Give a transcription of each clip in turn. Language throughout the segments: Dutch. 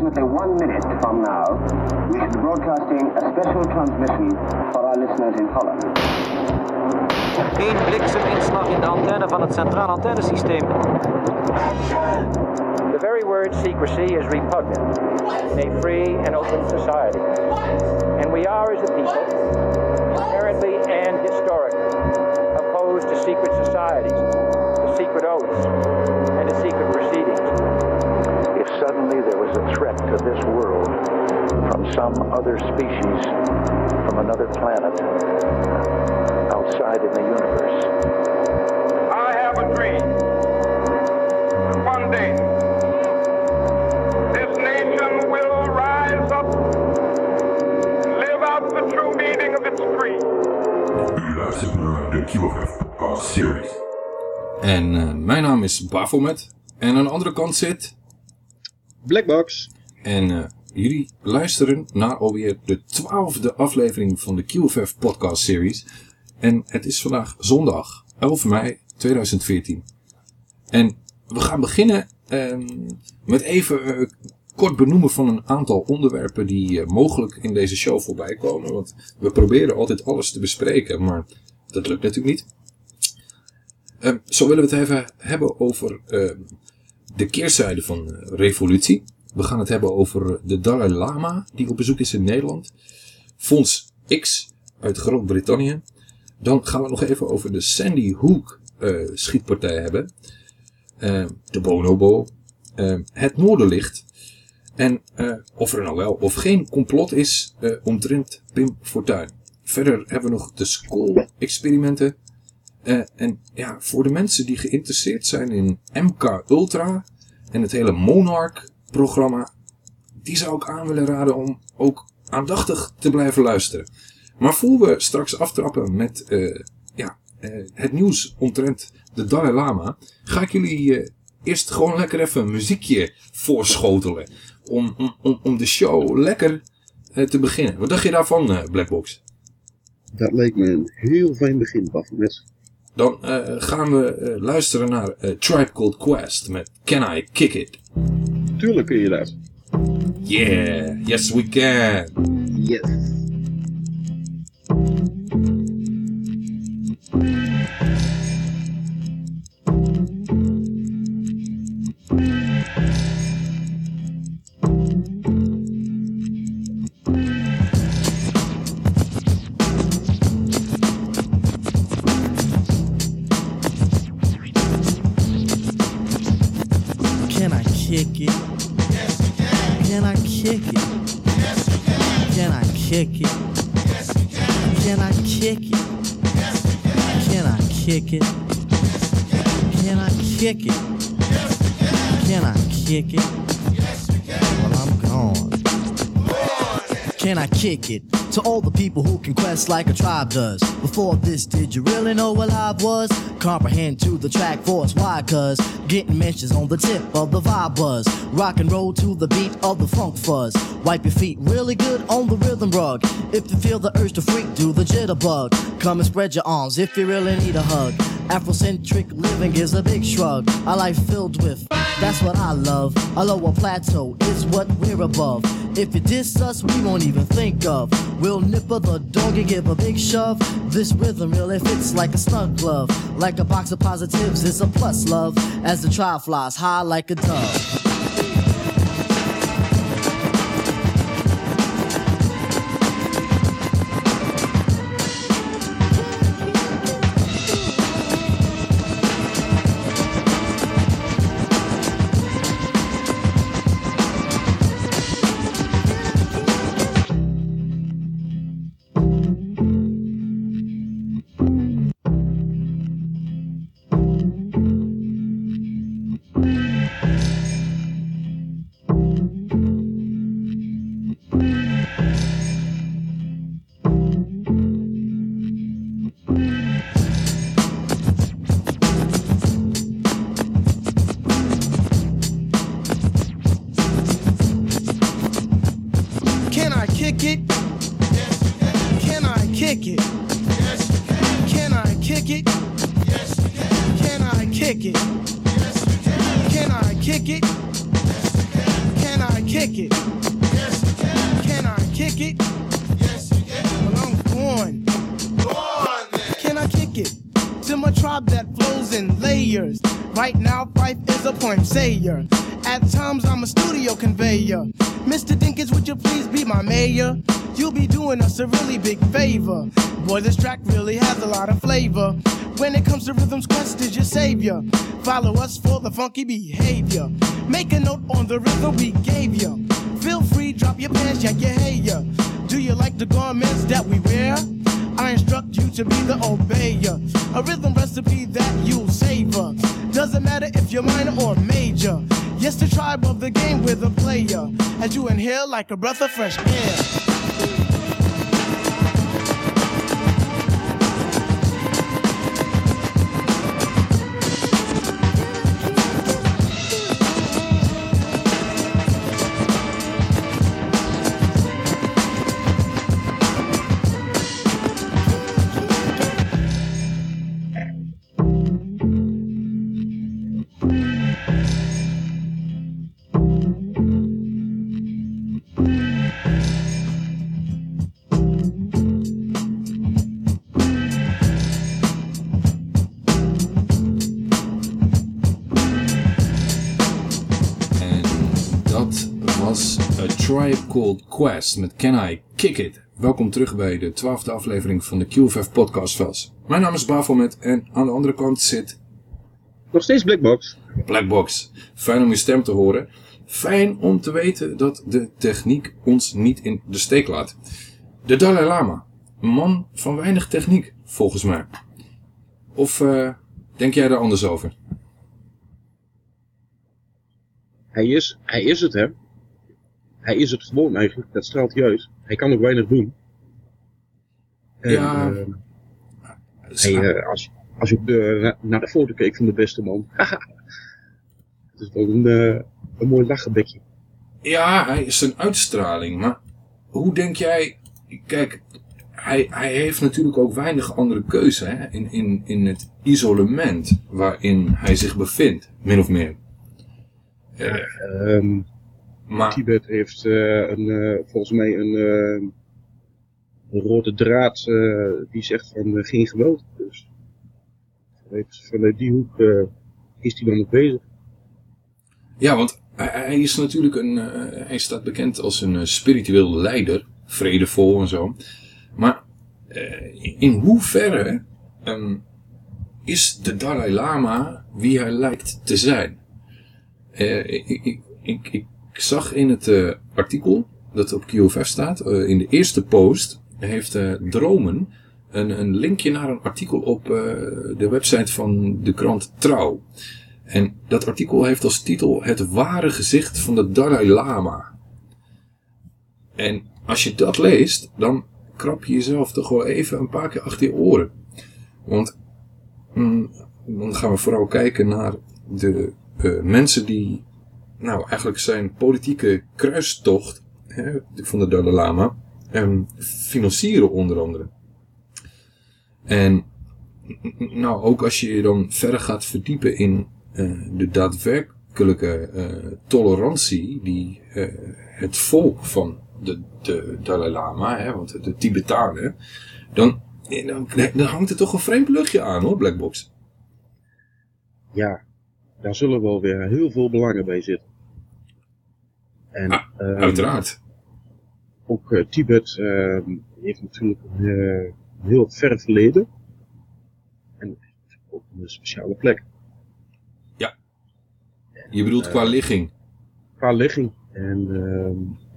approximately one minute from now, we should be broadcasting a special transmission for our listeners in Holland. Eén blikseminslag in de antenne van het centraal antennesysteem. The very word secrecy is repugnant in a free and open society. And we are, as a people, inherently and historically opposed to secret societies, to secret oaths, and to secret proceedings. If suddenly there was a threat to this world from some other species, from another planet, outside in the universe, I have a dream. One day, this nation will rise up and live out the true meaning of its creed. U luistert naar de QFF Podcast Series. En eh, mijn naam is Bafomet. En aan de andere kant zit... Blackbox. En eh, jullie luisteren naar alweer de twaalfde aflevering van de QFF Podcast Series. En het is vandaag zondag 11 mei 2014. En we gaan beginnen ehm, met even eh, kort benoemen van een aantal onderwerpen die eh, mogelijk in deze show voorbij komen. Want we proberen altijd alles te bespreken, maar dat lukt natuurlijk niet. Ehm, zo willen we het even hebben over ehm, de keerzijde van eh, revolutie. We gaan het hebben over de Dalai Lama die op bezoek is in Nederland. Fonds X uit Groot-Brittannië. Dan gaan we nog even over de Sandy Hook eh, schietpartij hebben. Eh, de Bonobo. eh, het Noorderlicht. En of er nou wel of geen complot is omtrent Pim Fortuyn. Verder hebben we nog de school-experimenten. Eh, en ja, voor de mensen die geïnteresseerd zijn in MK Ultra en het hele Monarch-programma, die zou ik aan willen raden om ook aandachtig te blijven luisteren. Maar voor we straks aftrappen met eh, ja, eh, het nieuws omtrent de Dalai Lama, ga ik jullie eerst gewoon lekker even een muziekje voorschotelen. Om, om, om, de show lekker te beginnen. Wat dacht je daarvan, Blackbox? Dat leek me een heel fijn begin, Baphomet. Dan eh, gaan we eh, luisteren naar eh, Tribe Called Quest met Can I Kick It? Tuurlijk kun je dat. Yeah, yes we can. Yes. Kick it? Can I kick it? Can I kick it? Can I kick it? To all the people who can quest like a tribe does. Before this, did you really know what live was? Comprehend to the track force. Why? Cuz getting mentions on the tip of the vibe buzz. Rock and roll to the beat of the funk fuzz. Wipe your feet really good on the rhythm rug. If you feel the urge to freak, do the jitterbug. Come and spread your arms if you really need a hug. Afrocentric living is a big shrug. A life filled with, that's what I love. A lower plateau is what we're above. If you diss us, we won't even think of. We'll nipper the dog and give a big shove. This rhythm really fits like a snug glove. Like a box of positives, it's a plus love. As the trial flies high like a dove. Savior. Follow us for the funky behavior. Make a note on the rhythm we gave you. Feel free, drop your pants, yank your hair. Do you like the garments that we wear? I instruct you to be the obeyer. A rhythm recipe that you'll savor. Doesn't matter if you're minor or major. Yes, the tribe of the game with a player. As you inhale like a breath of fresh air. Tribe Called Quest met Can I Kick It? Welkom terug bij de twaalfde aflevering van de QFF Podcast Vels. Mijn naam is Bafomet en aan de andere kant zit Nog steeds Blackbox. Blackbox. Fijn om je stem te horen. Fijn om te weten dat de techniek ons niet in de steek laat. De Dalai Lama. Een man van weinig techniek, volgens mij. Of eh, denk jij daar anders over? Hij is, hij is het, hè. Hij is het gewoon eigenlijk. Dat straalt hij uit. Hij kan ook weinig doen. En, Ja. eh, hij, eh, als, als de, na- naar de foto keek van de beste man. Het is wel een, eh, een mooi lachenbekje. Ja, hij is een uitstraling, maar hoe denk jij... Kijk, hij, hij heeft natuurlijk ook weinig andere keuze hè? In, in, in het isolement waarin hij zich bevindt, min of meer. Eh, Ehm, maar Tibet heeft eh, een, eh, volgens mij een, eh, rode draad die zegt van geen geweld. Dus vanuit, die hoek is hij dan nog bezig. ja, want hij, is natuurlijk een... hij staat bekend als een spiritueel leider, vredevol en zo. Maar in hoeverre ehm, is de Dalai Lama wie hij lijkt te zijn? Ik, ik, ik, ik zag in het eh, artikel dat op QFF staat, eh, in de eerste post, heeft eh, Dromen een, een linkje naar een artikel op de website van de krant Trouw. En dat artikel heeft als titel Het ware gezicht van de Dalai Lama. En als je dat leest, dan krap je jezelf toch wel even een paar keer achter je oren. Want mm, dan gaan we vooral kijken naar de mensen die nou eigenlijk zijn politieke kruistocht hè, van de Dalai Lama ehm, financieren onder andere. En nou, ook als je je dan verder gaat verdiepen in eh, de daadwerkelijke eh, tolerantie die eh, het volk van de, de Dalai Lama, hè, want de Tibetanen, dan, dan, dan hangt er toch een vreemd luchtje aan hoor, Blackbox. Ja, daar zullen wel weer heel veel belangen bij zitten. En Ah, ehm, Uiteraard. ook eh, Tibet ehm, heeft natuurlijk een eh, heel ver verleden. En ook een speciale plek. Je bedoelt qua ligging. Qua ligging. En ehm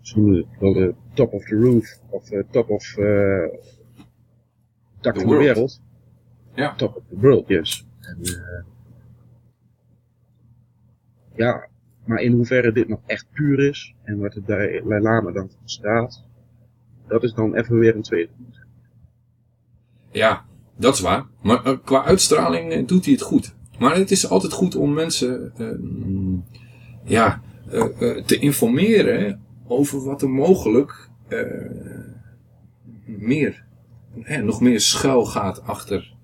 ze noemen het wel de top of the roof. Of eh, top of eh dak van de wereld. Ja. Top of the world, yes. En, eh, ja, maar in hoeverre dit nog echt puur is. En wat de Dalai Lama dan voor staat. Dat is dan even weer een tweede. Ja, dat is waar. Maar eh, qua uitstraling eh, doet hij het goed. Maar het is altijd goed om mensen ehm, ja, eh, te informeren over wat er mogelijk meer, nog meer schuil gaat achter.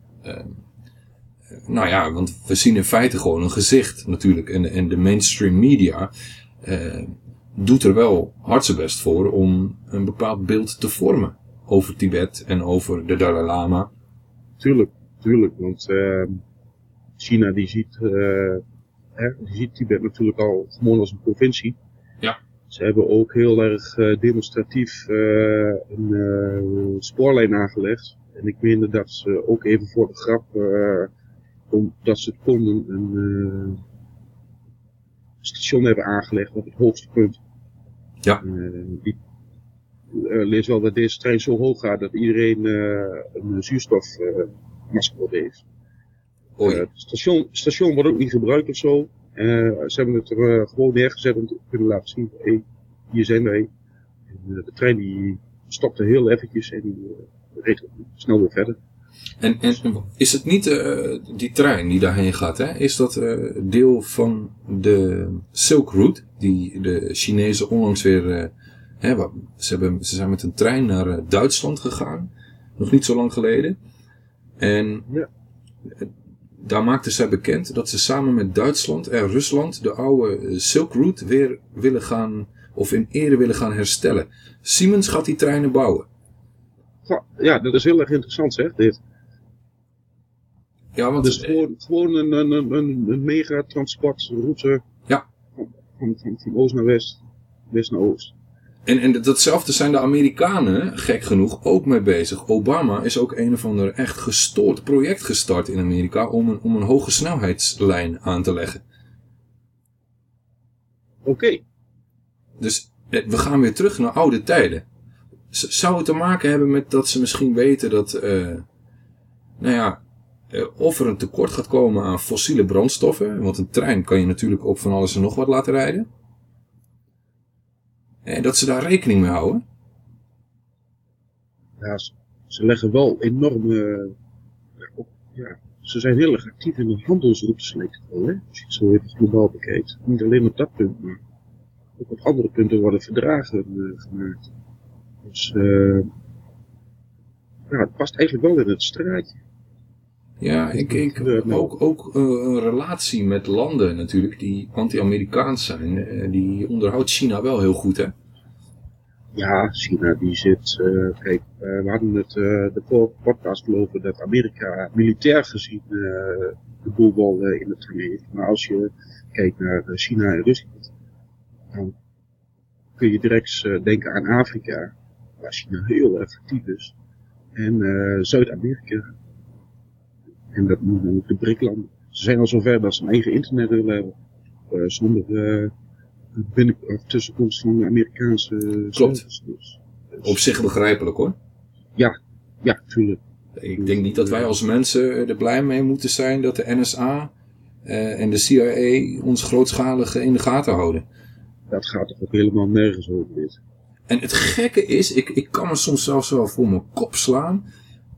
Ehm, nou ja, want we zien in feite gewoon een gezicht natuurlijk. En, en de mainstream media eh, doet er wel hard zijn best voor om een bepaald beeld te vormen over Tibet en over de Dalai Lama. Tuurlijk, tuurlijk. Want eh, China die ziet, eh, hè, die ziet Tibet natuurlijk al gewoon als een provincie. Ja. Ze hebben ook heel erg eh, demonstratief eh, een spoorlijn aangelegd. En ik meende dat ze ook even voor de grap, omdat ze het konden, een eh, station hebben aangelegd op het hoogste punt. Ja. Die, eh, lees wel dat deze trein zo hoog gaat dat iedereen eh, een zuurstofmasker op heeft. Het station, station wordt ook niet gebruikt of zo. Ze hebben het er gewoon neergezet om te kunnen laten zien, hey, hier zijn wij. En, de trein die stopte heel eventjes en die reed snel weer verder. En, en is het niet eh, die trein die daarheen gaat, hè? is dat eh, deel van de Silk Route, die de Chinezen onlangs weer, eh, hè, ze, hebben, ze zijn met een trein naar Duitsland gegaan, nog niet zo lang geleden. En Ja. daar maakten zij bekend dat ze samen met Duitsland en Rusland de oude Silk Route weer willen gaan, of in ere willen gaan herstellen. Siemens gaat die treinen bouwen. Ja, dat is heel erg interessant zeg, dit. Ja, want Dus gewoon, gewoon een, een, een, een, mega transportroute Ja. van, van, van, van oost naar west, west naar oost. En, en datzelfde zijn de Amerikanen, gek genoeg, ook mee bezig. Obama is ook een of ander echt gestoord project gestart in Amerika om een, om een hoge snelheidslijn aan te leggen. Oké, Dus eh, we gaan weer terug naar oude tijden. Zou het te maken hebben met dat ze misschien weten dat, eh, nou ja, eh, of er een tekort gaat komen aan fossiele brandstoffen. Want een trein kan je natuurlijk op van alles en nog wat laten rijden. En dat ze daar rekening mee houden. ja, ze, leggen wel enorm, eh, ja, ze zijn heel erg actief in de handelsroutes lijkt het hè? Als je het zo even globaal bekijkt. Niet alleen op dat punt, maar ook op andere punten worden verdragen gemaakt. Dus, ja, het past eigenlijk wel in het straatje. Ja, ik, ik nou? ook, ook eh, een relatie met landen natuurlijk die anti-Amerikaans zijn. eh, die onderhoudt China wel heel goed, hè? Ja, China die zit, kijk, we hadden het de podcast gelopen dat Amerika militair gezien de boel wel in het heeft. Maar als je kijkt naar China en Rusland, dan kun je direct denken aan Afrika, waar China heel erg actief is. En eh, Zuid-Amerika. En dat noemen we ook de BRIC-landen. Ze zijn al zover dat ze een eigen internet willen hebben. eh, zonder eh, binnen, of tussenkomst van de Amerikaanse Klopt. Dus, Op zich begrijpelijk hoor. ja, ja, tuurlijk. Ik denk niet dat wij als mensen er blij mee moeten zijn dat de NSA en de CIA ons grootschalig in de gaten houden. Dat gaat toch ook helemaal nergens over dit. En het gekke is, ik, ik kan me soms zelfs wel voor mijn kop slaan.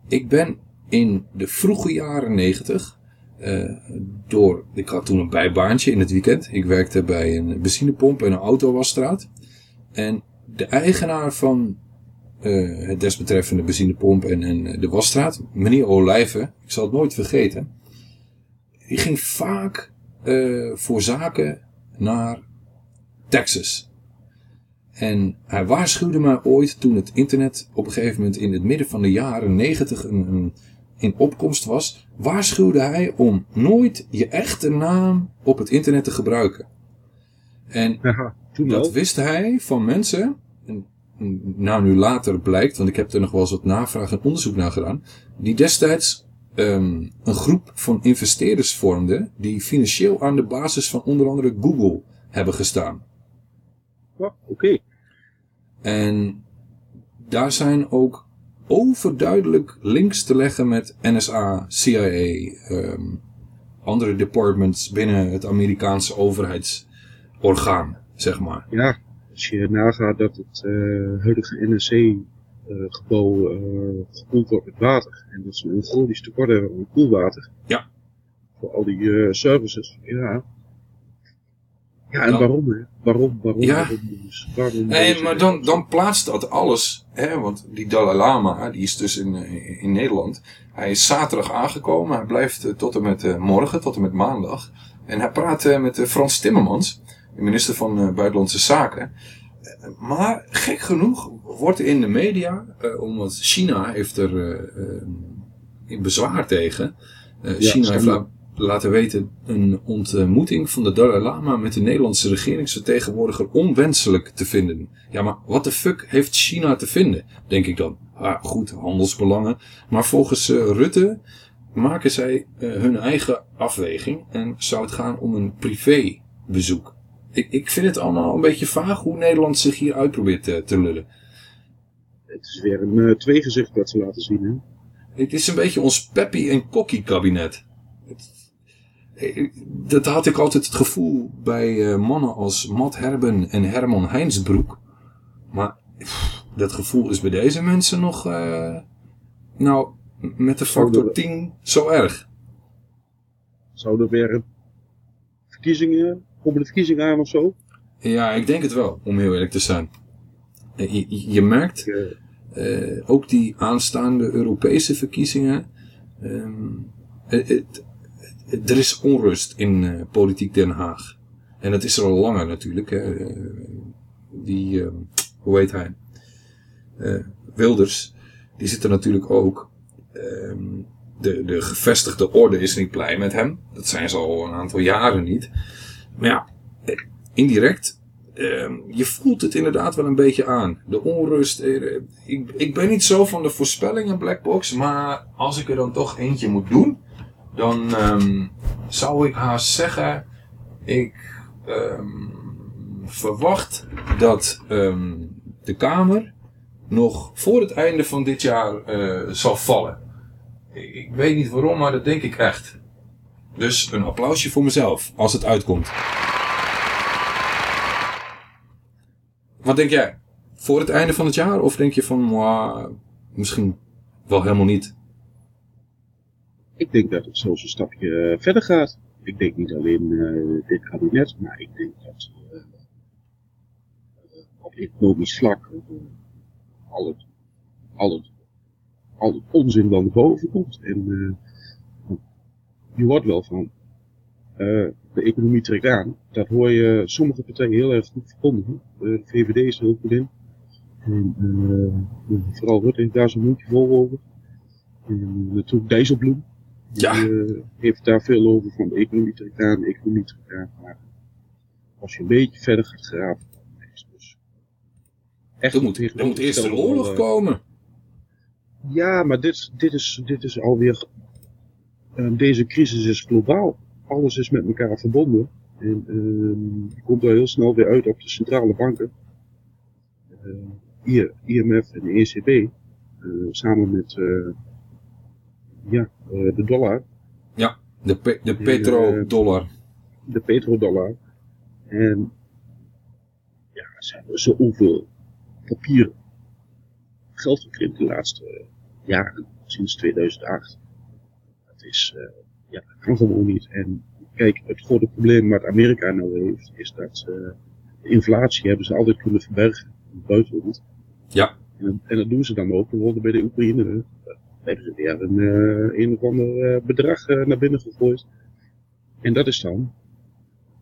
Ik ben in de vroege jaren negentig, eh, door, ik had toen een bijbaantje in het weekend. Ik werkte bij een benzinepomp en een autowasstraat. En de eigenaar van eh, het desbetreffende benzinepomp en, en de wasstraat, meneer Olijven, ik zal het nooit vergeten. Die ging vaak eh, voor zaken naar Texas. En hij waarschuwde mij ooit toen het internet op een gegeven moment in het midden van de jaren negentig een, een, in opkomst was. Waarschuwde hij om nooit je echte naam op het internet te gebruiken. En dat wist hij van mensen. En, nou, nu later blijkt, want ik heb er nog wel eens wat navraag en onderzoek naar gedaan. Die destijds ehm, een groep van investeerders vormden. die financieel aan de basis van onder andere Google hebben gestaan. Ja, Oké. En daar zijn ook overduidelijk links te leggen met NSA, CIA, ehm, andere departments binnen het Amerikaanse overheidsorgaan, zeg maar. Ja, als je nagaat dat het eh, huidige NSC-gebouw eh gekoeld wordt met water. En dat ze een chronisch tekort hebben aan koelwater. Ja. Voor al die eh, services. Ja. Ja, en Dan- waarom hè? Waarom, waarom, Ja. waarom dus? Waarom Nee, maar dan, dan plaatst dat alles, hè, want die Dalai Lama, die is dus in, eh, in Nederland. Hij is zaterdag aangekomen, hij blijft eh, tot en met eh, morgen, tot en met maandag. En hij praat met Frans Timmermans. de minister van Buitenlandse Zaken. Maar gek genoeg wordt in de media, omdat China heeft er in bezwaar tegen. China heeft schande. la- laten weten een ontmoeting van de Dalai Lama met de Nederlandse regeringsvertegenwoordiger onwenselijk te vinden. Ja, maar wat de fuck heeft China te vinden, denk ik dan. Ah, goed, handelsbelangen. Maar volgens eh, Rutte maken zij eh, hun eigen afweging en zou het gaan om een privébezoek. Ik, ik vind het allemaal een beetje vaag hoe Nederland zich hier uit probeert te, lullen. Het is weer een tweegezicht dat ze laten zien. Hè? Het is een beetje ons Peppy en Kokkie kabinet. Eh, Dat had ik altijd het gevoel bij eh, mannen als Matt Herben en Herman Heinsbroek. Maar pff, dat gevoel is bij deze mensen nog, eh, nou, met de factor 10 zo erg. Zouden er weer verkiezingen, komen de verkiezingen aan of zo? Ja, ik denk het wel, om heel eerlijk te zijn. Eh, Je, je merkt, eh, ook die aanstaande Europese verkiezingen, ehm, het- er is onrust in eh, politiek Den Haag. En dat is er al langer natuurlijk. Hè. Eh, Die, ehm, hoe heet hij? Eh, Wilders, die zit er natuurlijk ook. Ehm, de, de gevestigde orde is niet blij met hem. Dat zijn ze al een aantal jaren niet. Maar ja, indirect Ehm, je voelt het inderdaad wel een beetje aan. De onrust. ik, ik ben niet zo van de voorspellingen Blackbox. Maar als ik er dan toch eentje moet doen. Dan ehm, zou ik haast zeggen. Ik ehm, verwacht dat ehm, de Kamer nog voor het einde van dit jaar eh, zal vallen. Ik, ik weet niet waarom, maar dat denk ik echt. Dus een applausje voor mezelf als het uitkomt. Wat denk jij? Voor het einde van het jaar? Of denk je van, misschien wel helemaal niet? Ik denk dat het zelfs een stapje eh, verder gaat. Ik denk niet alleen eh, dit kabinet, maar ik denk dat eh, op economisch vlak al, het, al, het, al het onzin dan boven komt. En je hoort wel van, de economie trekt aan. Dat hoor je sommige partijen heel erg goed verkondigen. De VVD is er heel goed in. Vooral Rutte heeft daar zijn mondje vol over. En natuurlijk Dijsselbloem. Ja. Die eh, heeft daar veel over van de economie trekt aan, de economie trekt aan. Maar als je een beetje verder gaat graven, dan is het dus echt Er moet, er moet eerst een oorlog eh, komen. Ja, maar dit, dit, is, dit is alweer. eh, deze crisis is globaal. Alles is met elkaar verbonden. En ehm, je komt er heel snel weer uit op de centrale banken. IMF en de ECB. samen met ja, eh, de dollar. Ja, de, pe de petrodollar. de petrodollar. En ja, ze hebben zoveel papier geld gekrimpt de laatste jaren, sinds 2008. Dat is, eh, ja, dat kan gewoon niet. En kijk, het grote probleem wat Amerika nou heeft, is dat eh, de inflatie hebben ze altijd kunnen verbergen in het buitenland. Ja. En, dat- en dat doen ze dan ook, bijvoorbeeld bij de Oekraïne. Hebben ze weer een, eh, een of ander eh, bedrag eh, naar binnen gegooid. En dat is dan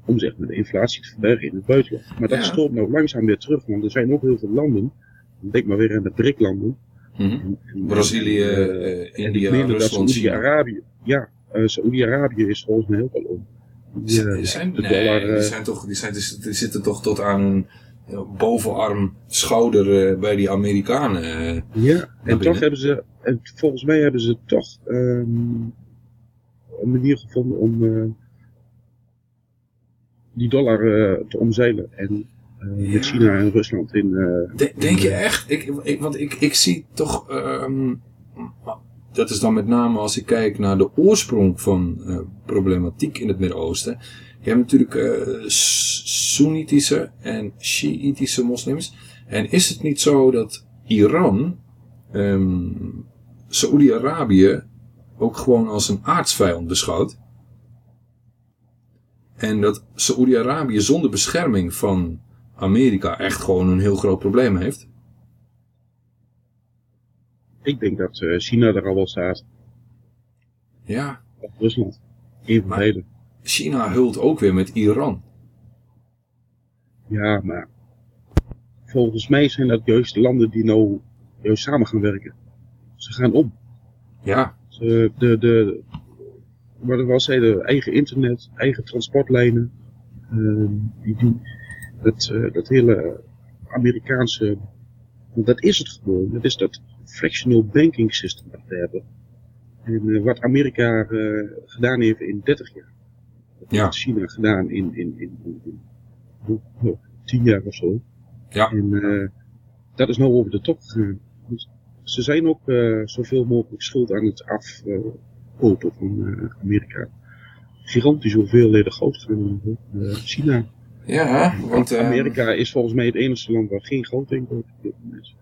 om zeg maar de inflatie te verbergen in het buitenland. Maar dat Ja. stroomt nou langzaam weer terug, want er zijn ook heel veel landen, denk maar weer aan de BRIC-landen. En- en- Brazilië, en, en India, dat Rusland. Saoedi-Arabië, ja, Saoedi-Arabië is volgens mij ook al om. Die, zijn, de nee, dollar, die zijn toch, die, zijn, die zitten toch tot aan bovenarm, schouder eh, bij die Amerikanen. eh. Ja, en toch hebben ze, en volgens mij hebben ze toch ehm, een manier gevonden om eh, die dollar te omzeilen. En met China en Rusland in. De- denk je echt? Ik, ik, want ik, ik zie toch. ehm, dat is dan met name als ik kijk naar de oorsprong van problematiek in het Midden-Oosten. Je hebt natuurlijk S- Soenitische en Shiïtische moslims. En is het niet zo dat Iran ehm Saoedi-Arabië ook gewoon als een aardsvijand beschouwt? En dat Saoedi-Arabië zonder bescherming van Amerika echt gewoon een heel groot probleem heeft? Ik denk dat eh, China er al wel staat. Ja, Of Rusland. Eén van. China hult ook weer met Iran. Ja, maar volgens mij zijn dat juist de landen die nou juist samen gaan werken. Ze gaan om. Ja, Ze, de, de, wat ik wel zei, de eigen internet, eigen transportlijnen. ehm, die, die, dat, eh, dat hele Amerikaanse, want dat is het gewoon. Dat is dat fractional banking system dat we hebben. En eh, wat Amerika eh, gedaan heeft in 30 jaar. Dat Ja. heeft China gedaan in, in, in, in, in 10 jaar of zo. Ja. En eh, dat is nou over de top gegaan. Dus ze zijn ook eh, zoveel mogelijk schuld aan het afkopen van eh, Amerika. Gigantische hoeveelheden goud gaan uh, China. ja want... eh, Amerika is volgens mij het enige land waar geen goud in moment.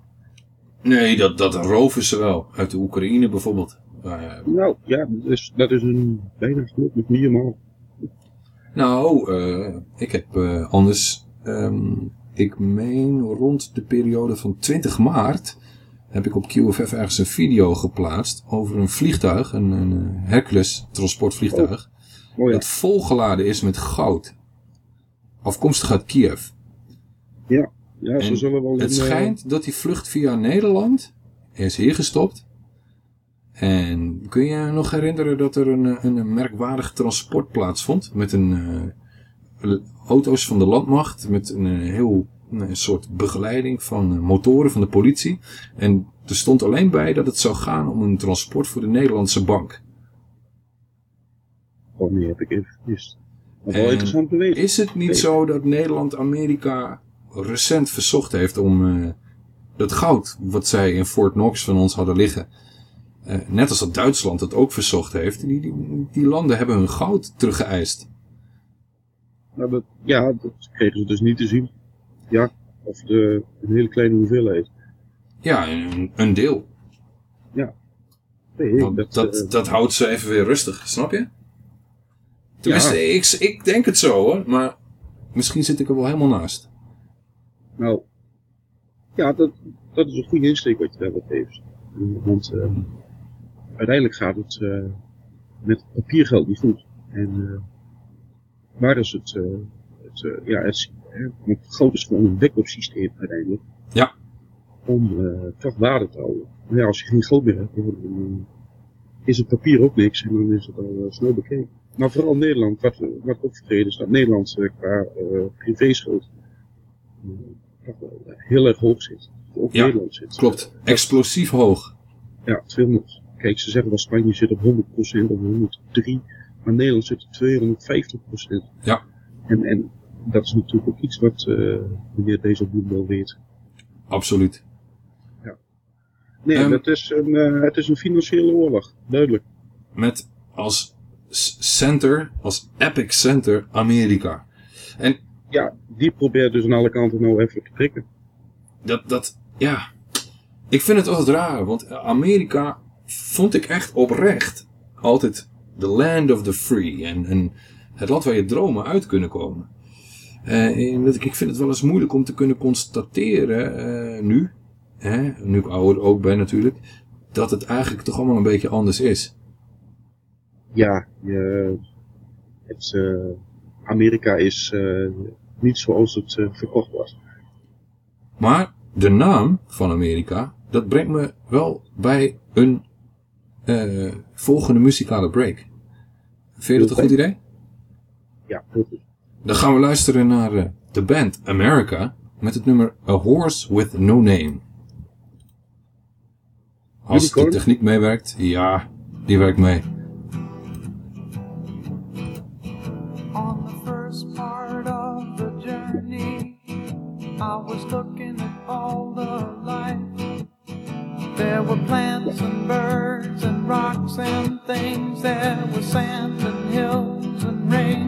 Nee, dat, dat roven ze wel. Uit de Oekraïne bijvoorbeeld. Eh, Nou ja, dat is, dat is een bijna geluk met niet helemaal. Nou, eh, ik heb eh, anders... ehm, ik meen rond de periode van 20 maart... heb ik op QFF ergens een video geplaatst... over een vliegtuig, een, een eh, Hercules transportvliegtuig... Oh ja, dat volgeladen is met goud. Afkomstig uit Kiev. ja, ja ze En zullen wel Het schijnt dat die vlucht via Nederland is hier gestopt. En kun je je nog herinneren dat er een, eh, een merkwaardig transport plaatsvond? Met een eh, auto's van de landmacht, met een eh, heel een soort begeleiding van motoren van de politie. En er stond alleen bij dat het zou gaan om een transport voor de Nederlandse bank. Oh nee, heb ik even gemist. Wel interessant te weten. Is het niet zo dat Nederland Amerika recent verzocht heeft om dat goud wat zij in Fort Knox van ons hadden liggen, net als dat Duitsland het ook verzocht heeft, die, die, die landen hebben hun goud teruggeëist. Nou, dat, ja, dat kregen ze dus niet te zien. Ja, of de, een hele kleine hoeveelheid. Ja, een, een deel. Nee, Want dat, dat, eh, dat houdt ze even weer rustig, snap je? Tenminste, ik, ik denk het zo hoor, maar misschien zit ik er wel helemaal naast. Nou, ja, dat, dat is een goede insteek wat je daarbij geeft. Eh, Want eh, uiteindelijk gaat het eh, met papiergeld niet goed. En eh, waar is het, eh, het eh, ja, het, goud is gewoon een backup systeem uiteindelijk. Ja. Om eh, toch waarde te houden. Maar ja, als je geen goud meer hebt, dan eh, is het papier ook niks en dan is het al eh, snel bekeken. Maar vooral Nederland, wat, wat opgetreden is, dat Nederland eh, qua eh privéschuld eh, eh, heel erg hoog zit. Ook Ja, Nederland zit. Klopt, explosief hoog. Ja, 200. Kijk, ze zeggen wel Spanje zit op 100% of 103, maar Nederland zit op 250%. Ja. En, en dat is natuurlijk ook iets wat eh meneer Dijsselbloem wel weet. Absoluut. Nee, Ehm, het, is een, eh, het is een financiële oorlog, duidelijk. met als center, als epic center Amerika. En Ja, die probeert dus aan alle kanten nou even te prikken. dat, dat, ja, ik vind het altijd raar, want Amerika vond ik echt oprecht altijd the land of the free en, en het land waar je dromen uit kunnen komen. Eh, en dat ik, ik vind het wel eens moeilijk om te kunnen constateren, eh, nu, hè, nu ik ouder ook ben natuurlijk, dat het eigenlijk toch allemaal een beetje anders is. Ja, je, het, eh, Amerika is niet zoals het verkocht was. Maar de naam van Amerika, dat brengt me wel bij een eh, volgende muzikale break. Vind je dat een goed idee? Ja, goed. Dan gaan we luisteren naar eh, de band America met het nummer A Horse with No Name. Als de techniek meewerkt, ja, die werkt mee. On the first part of the journey, I was looking at all the life. There were plants and birds rocks and things. There were sand and hills and rain.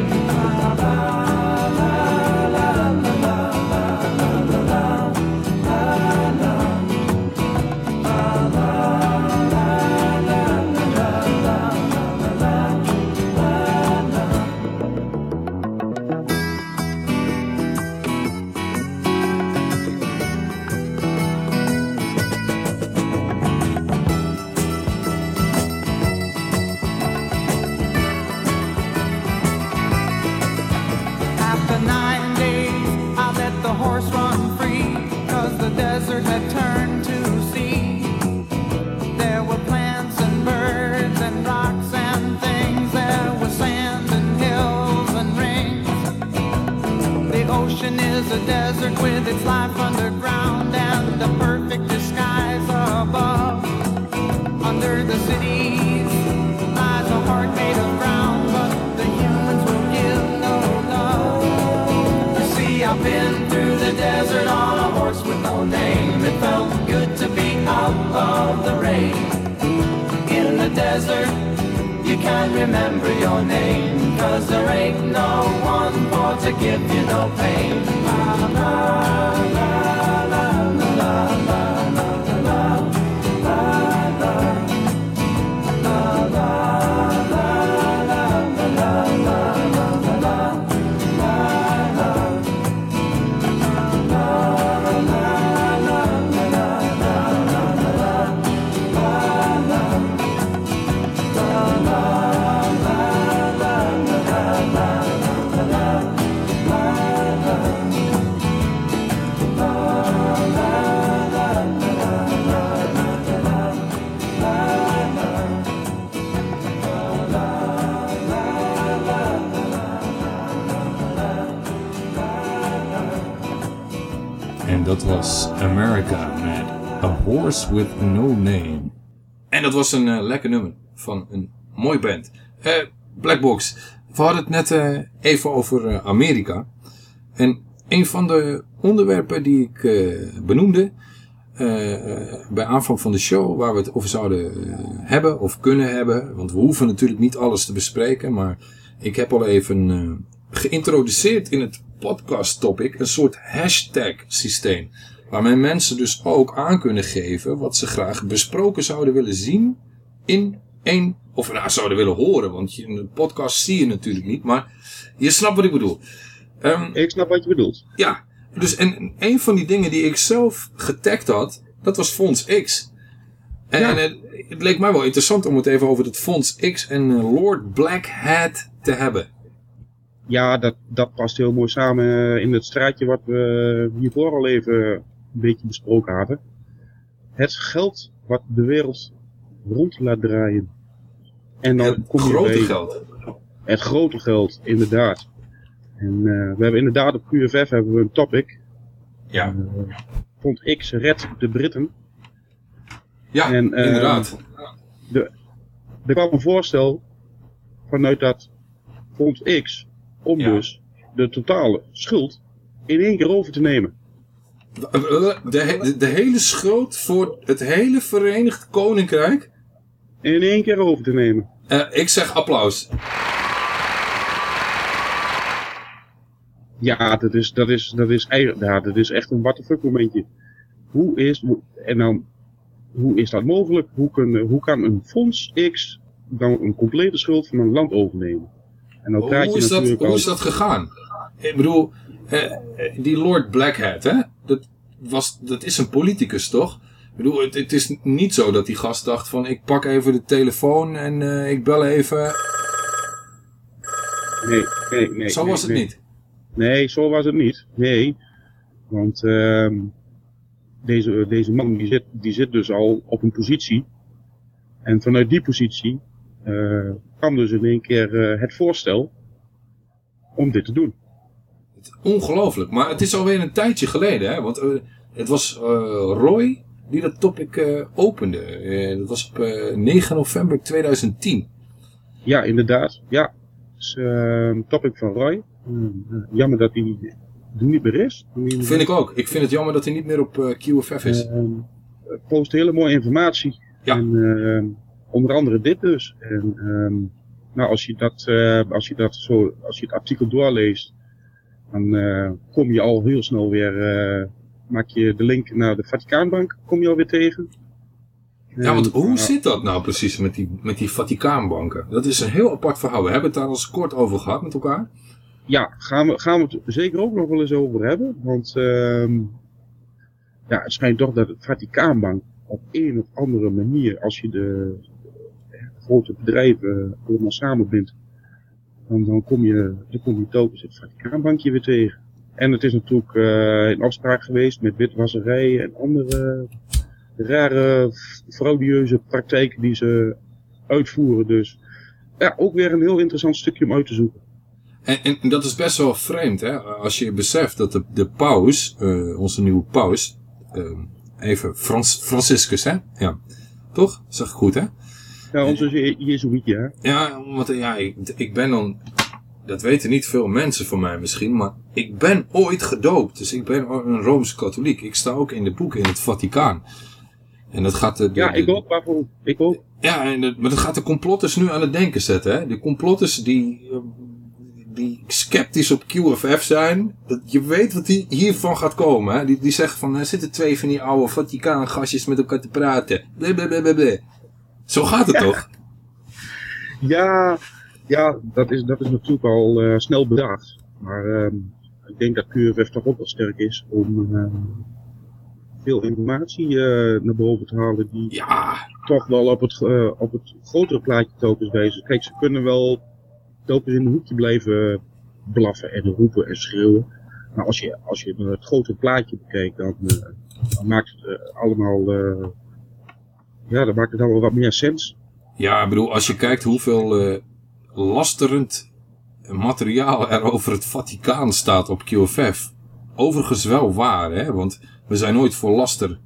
Een eh, lekker nummer van een mooi band. Eh Blackbox, we hadden het net eh, even over Amerika. En een van de onderwerpen die ik benoemde bij aanvang van de show, waar we het over zouden hebben of kunnen hebben, want we hoeven natuurlijk niet alles te bespreken, maar ik heb al even geïntroduceerd in het podcast topic een soort hashtag systeem. Waarmee mensen dus ook aan kunnen geven wat ze graag besproken zouden willen zien in één, of nou zouden willen horen, want je- in een podcast zie je natuurlijk niet, maar je snapt wat ik bedoel. Ehm, Ik snap wat je bedoelt. ja, dus en een van die dingen die ik zelf getagd had, dat was Fonds X. En, Ja. en het, het leek mij wel interessant om het even over het Fonds X en eh, Lord Black Hat te hebben. Ja, dat, dat past heel mooi samen in het straatje wat we hiervoor al even een beetje besproken hadden. Het geld wat de wereld rond laat draaien. En dan Het kom je grote bij geld. het grote geld, inderdaad. En eh, we hebben inderdaad op QFF hebben we een topic. Ja, Vond X red de Britten. ja En, eh, inderdaad. Er kwam een voorstel vanuit dat Fonds X om Ja. dus de totale schuld in één keer over te nemen. De, de, de, hele schuld voor het hele Verenigd Koninkrijk. In één keer over te nemen. Eh, ik zeg applaus. Ja, dat is, dat is, dat is, ja, dat is echt een what the fuck momentje. Hoe is, en dan, hoe is dat mogelijk? Hoe, kun, hoe kan een fonds X dan een complete schuld van een land overnemen? En dan praat Hoe je is, dat, hoe is dat gegaan? Ik bedoel, eh, eh, die Lord Blackhead, hè? Dat, was, dat is een politicus, toch? Ik bedoel, het, het is niet zo dat die gast dacht van... ik pak even de telefoon en eh, ik bel even... Nee, nee, nee. zo nee, was het nee. niet. Nee, zo was het niet. Nee. Want ehm deze, deze man die zit, die zit dus al op een positie. En vanuit die positie kwam dus in één keer het voorstel om dit te doen. Ongelooflijk. Maar het is alweer een tijdje geleden. Hè? Want eh, het was eh, Roy die dat topic eh, opende. Dat was op eh, 9 november 2010. Ja, inderdaad. Ja, het is eh, een topic van Roy. Eh, jammer dat hij er niet meer is. Vind ik ook. Ik vind het jammer dat hij niet meer op eh, QFF is. Ehm, post hele mooie informatie. Ja. En, ehm, onder andere dit dus. En, ehm, nou, als je dat, eh, als je dat zo, als je het artikel doorleest, dan eh, kom je al heel snel weer, eh, maak je de link naar de Vaticaanbank, kom je alweer tegen. Ja, want hoe nou, zit dat nou precies met die, met die Vaticaanbanken? Dat is een heel apart verhaal. We hebben het daar al eens kort over gehad met elkaar. Ja, gaan we, gaan we het zeker ook nog wel eens over hebben. Want ehm, ja, het schijnt toch dat het Vaticaanbank op een of andere manier, als je de, de grote bedrijven allemaal samenbindt, dan, dan, kom je, dan kom je het Vaticaanbankje weer tegen. En het is natuurlijk eh in afspraak geweest met witwasserij en andere rare fraudeuze praktijken die ze uitvoeren. Dus ja, ook weer een heel interessant stukje om uit te zoeken. En, en dat is best wel vreemd, hè? Als je beseft dat de, paus, eh, onze nieuwe paus, eh, even Frans, Franciscus, hè? Ja. Toch? Zeg goed, hè? Ja, onze je- Jezuïet, ja. Ja, want eh, ja, ik, ik ben dan, dat weten niet veel mensen van mij misschien, maar ik ben ooit gedoopt. Dus ik ben een Rooms-Katholiek. Ik sta ook in de boeken in het Vaticaan. En dat gaat de, de- Ja, ik ook, waarvoor? Ik ook. Ja, en dat, maar dat gaat de complotters nu aan het denken zetten. Hè? De complotters die, eh, die sceptisch op QFF zijn. Dat je weet wat die hiervan gaat komen. Hè? Die, die zeggen van, er zitten twee van die oude Vaticaan-gastjes met elkaar te praten. Blablabla. Zo gaat het toch? Ja, ja dat, is, dat is natuurlijk al eh, snel bedacht. Maar ehm, ik denk dat QFF toch ook wel sterk is om ehm, veel informatie eh, naar boven te halen die Ja, toch wel op het, eh, op het grotere plaatje telkens wijzen. Kijk, ze kunnen wel telkens in een hoekje blijven blaffen en roepen en schreeuwen. Maar als je, als je het grotere plaatje bekijkt, dan, dan maakt het allemaal, ja, dan maakt het allemaal wat meer sens. ja, ik bedoel, als je kijkt hoeveel eh, lasterend materiaal er over het Vaticaan staat op QFF. Overigens wel waar, hè? Want we zijn nooit voor laster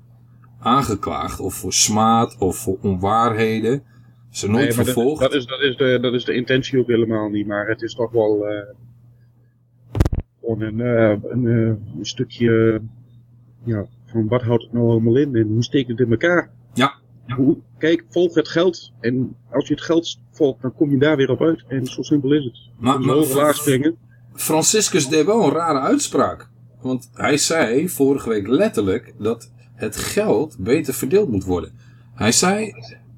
aangeklaagd. Of voor smaad, of voor onwaarheden. Ze zijn nooit Nee, dat- vervolgd. Dat, is, dat, is de, dat is de intentie ook helemaal niet, maar het is toch wel eh, gewoon een, een, eh, een stukje ja, van wat houdt het nou allemaal in en hoe steekt het in elkaar. Ja. Hoe, kijk, volg het geld en als je het geld volgt, dan kom je daar weer op uit. En zo simpel is het. Maar- Maar, laag springen. Franciscus deed wel een rare uitspraak. Want hij zei vorige week letterlijk dat het geld beter verdeeld moet worden. Hij zei,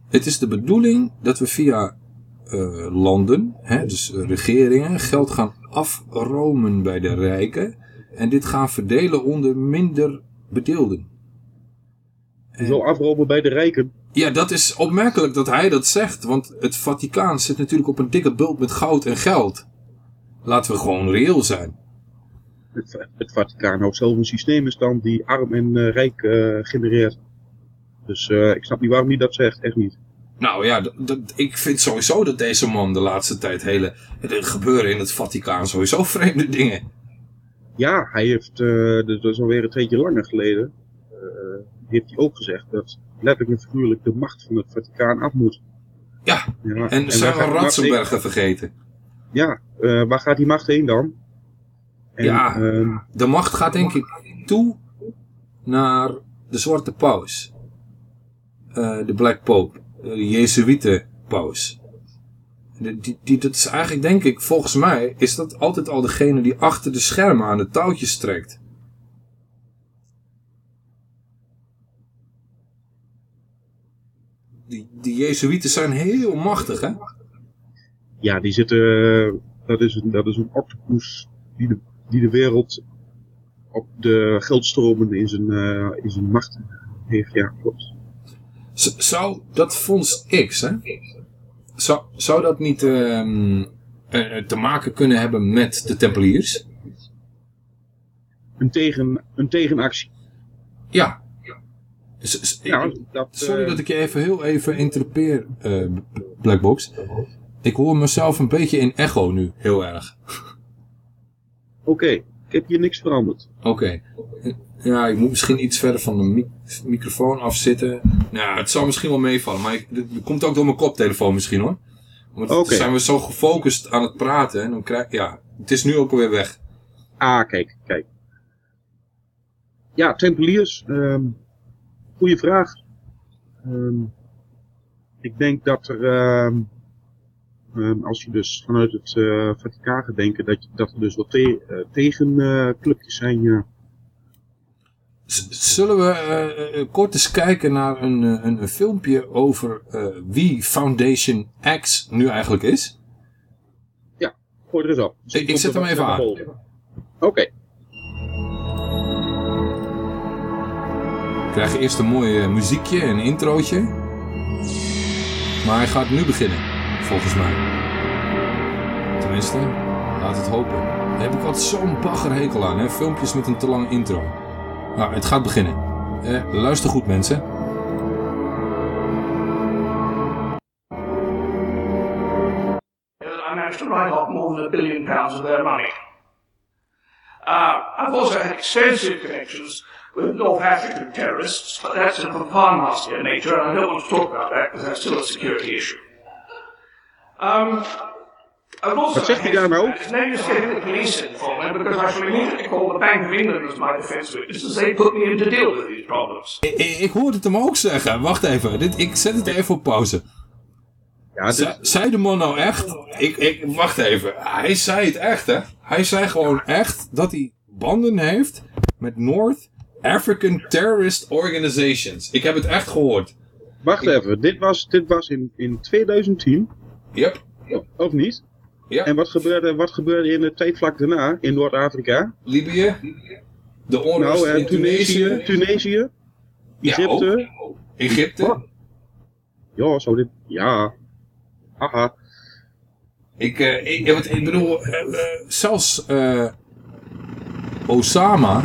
het is de bedoeling dat we via eh, landen, hè, dus eh, regeringen, geld gaan afromen bij de rijken. En dit gaan verdelen onder minder bedeelden. Zo afromen bij de rijken. Ja, dat is opmerkelijk dat hij dat zegt. Want het Vaticaan zit natuurlijk op een dikke bult met goud en geld. Laten we gewoon reëel zijn. Het, het Vaticaan houdt zelf een systeem in stand die arm en eh, rijk eh, genereert. Dus eh, ik snap niet waarom hij dat zegt, echt niet. Nou ja, ik vind sowieso dat deze man de laatste tijd hele... Er gebeuren in het Vaticaan sowieso vreemde dingen. Ja, hij heeft, dat is alweer een tijdje langer geleden, heeft hij ook gezegd dat letterlijk en figuurlijk de macht van het Vaticaan af moet. Ja, Ja, en zijn we Ratzenberger vergeten. Ja, eh, waar gaat die macht heen dan? En, Ja. ehm, De macht gaat denk ik toe naar de Zwarte Paus. Eh, de Black Pope. eh, De Jezuïte Paus. Die, die, dat is eigenlijk denk ik, volgens mij, is dat altijd al degene die achter de schermen aan de touwtjes trekt. Die, die Jezuïeten zijn heel machtig, hè? ja, die zitten, dat is een, dat is een octopus die de, die de wereld op de geldstromen in zijn, eh, in zijn macht heeft. Ja, klopt. Z- Zou dat Fonds X, hè? Zou, zou dat niet ehm, eh, te maken kunnen hebben met de Tempeliers? Een, tegen, een tegenactie. Ja. S- dat, sorry eh, dat ik je even heel even interrupeer, eh, Blackbox. Ik hoor mezelf een beetje in echo nu, heel erg. Oké, ik heb hier niks veranderd. Oké. Ja, ik moet misschien iets verder van de mi- microfoon afzitten. Nou, het zal misschien wel meevallen, maar ik, dit komt ook door mijn koptelefoon misschien hoor. Want dan zijn we zo gefocust aan het praten en dan krijg ja, het is nu ook alweer weg. Ah, kijk, kijk. Ja, Tempeliers. ehm goeie vraag. Ehm, ik denk dat er, ehm, ehm, als je dus vanuit het eh Vaticaan gaat denken, dat, dat er dus wat te, eh, tegenclubjes zijn. Ja. Z- Zullen we eh, eh, kort eens kijken naar een, eh, een, een filmpje over eh, wie Foundation X nu eigenlijk is? Gooi er eens op. Ik, ik zet hem even aan. Oké. We krijgen eerst een mooi eh, muziekje, een introotje. Maar hij gaat nu beginnen, volgens mij. Tenminste, laat het hopen. Daar heb ik altijd zo'n baggerhekel aan, hè? filmpjes met een te lange intro. Nou, het gaat beginnen. Eh, luister goed mensen. To more than a billion pounds of their money. Uh, I've also had extensive North African terrorists, but that's of a far nastier nature, and I don't want to talk about that because that's still a security issue. Um, I've also Wat zegt hij daar nou? His name is getting the police in for me because I shall immediately call the Bank of England as my defence witness as they put me in to deal with these problems. Ik, ik, ik hoorde het hem ook zeggen. Wacht even, dit, ik zet het even op pauze. Ja, Ze- zei de man nou echt? Ik, ik, wacht even. Hij zei het echt, hè? Hij zei gewoon echt dat hij banden heeft met North African Terrorist Organizations. Ik heb het echt gehoord. Wacht even, dit was, dit was in, in 2010. Yep. Of niet? Ja. En wat gebeurde, wat gebeurde in het tijdvlak daarna in Noord-Afrika? Libië. De onrust Nou, in Tunesië. Tunesië, Egypte. Egypte. Ja, zo dit. Ja. Haha. Ik, eh, ik, ik, bedoel, eh, eh, zelfs eh, Osama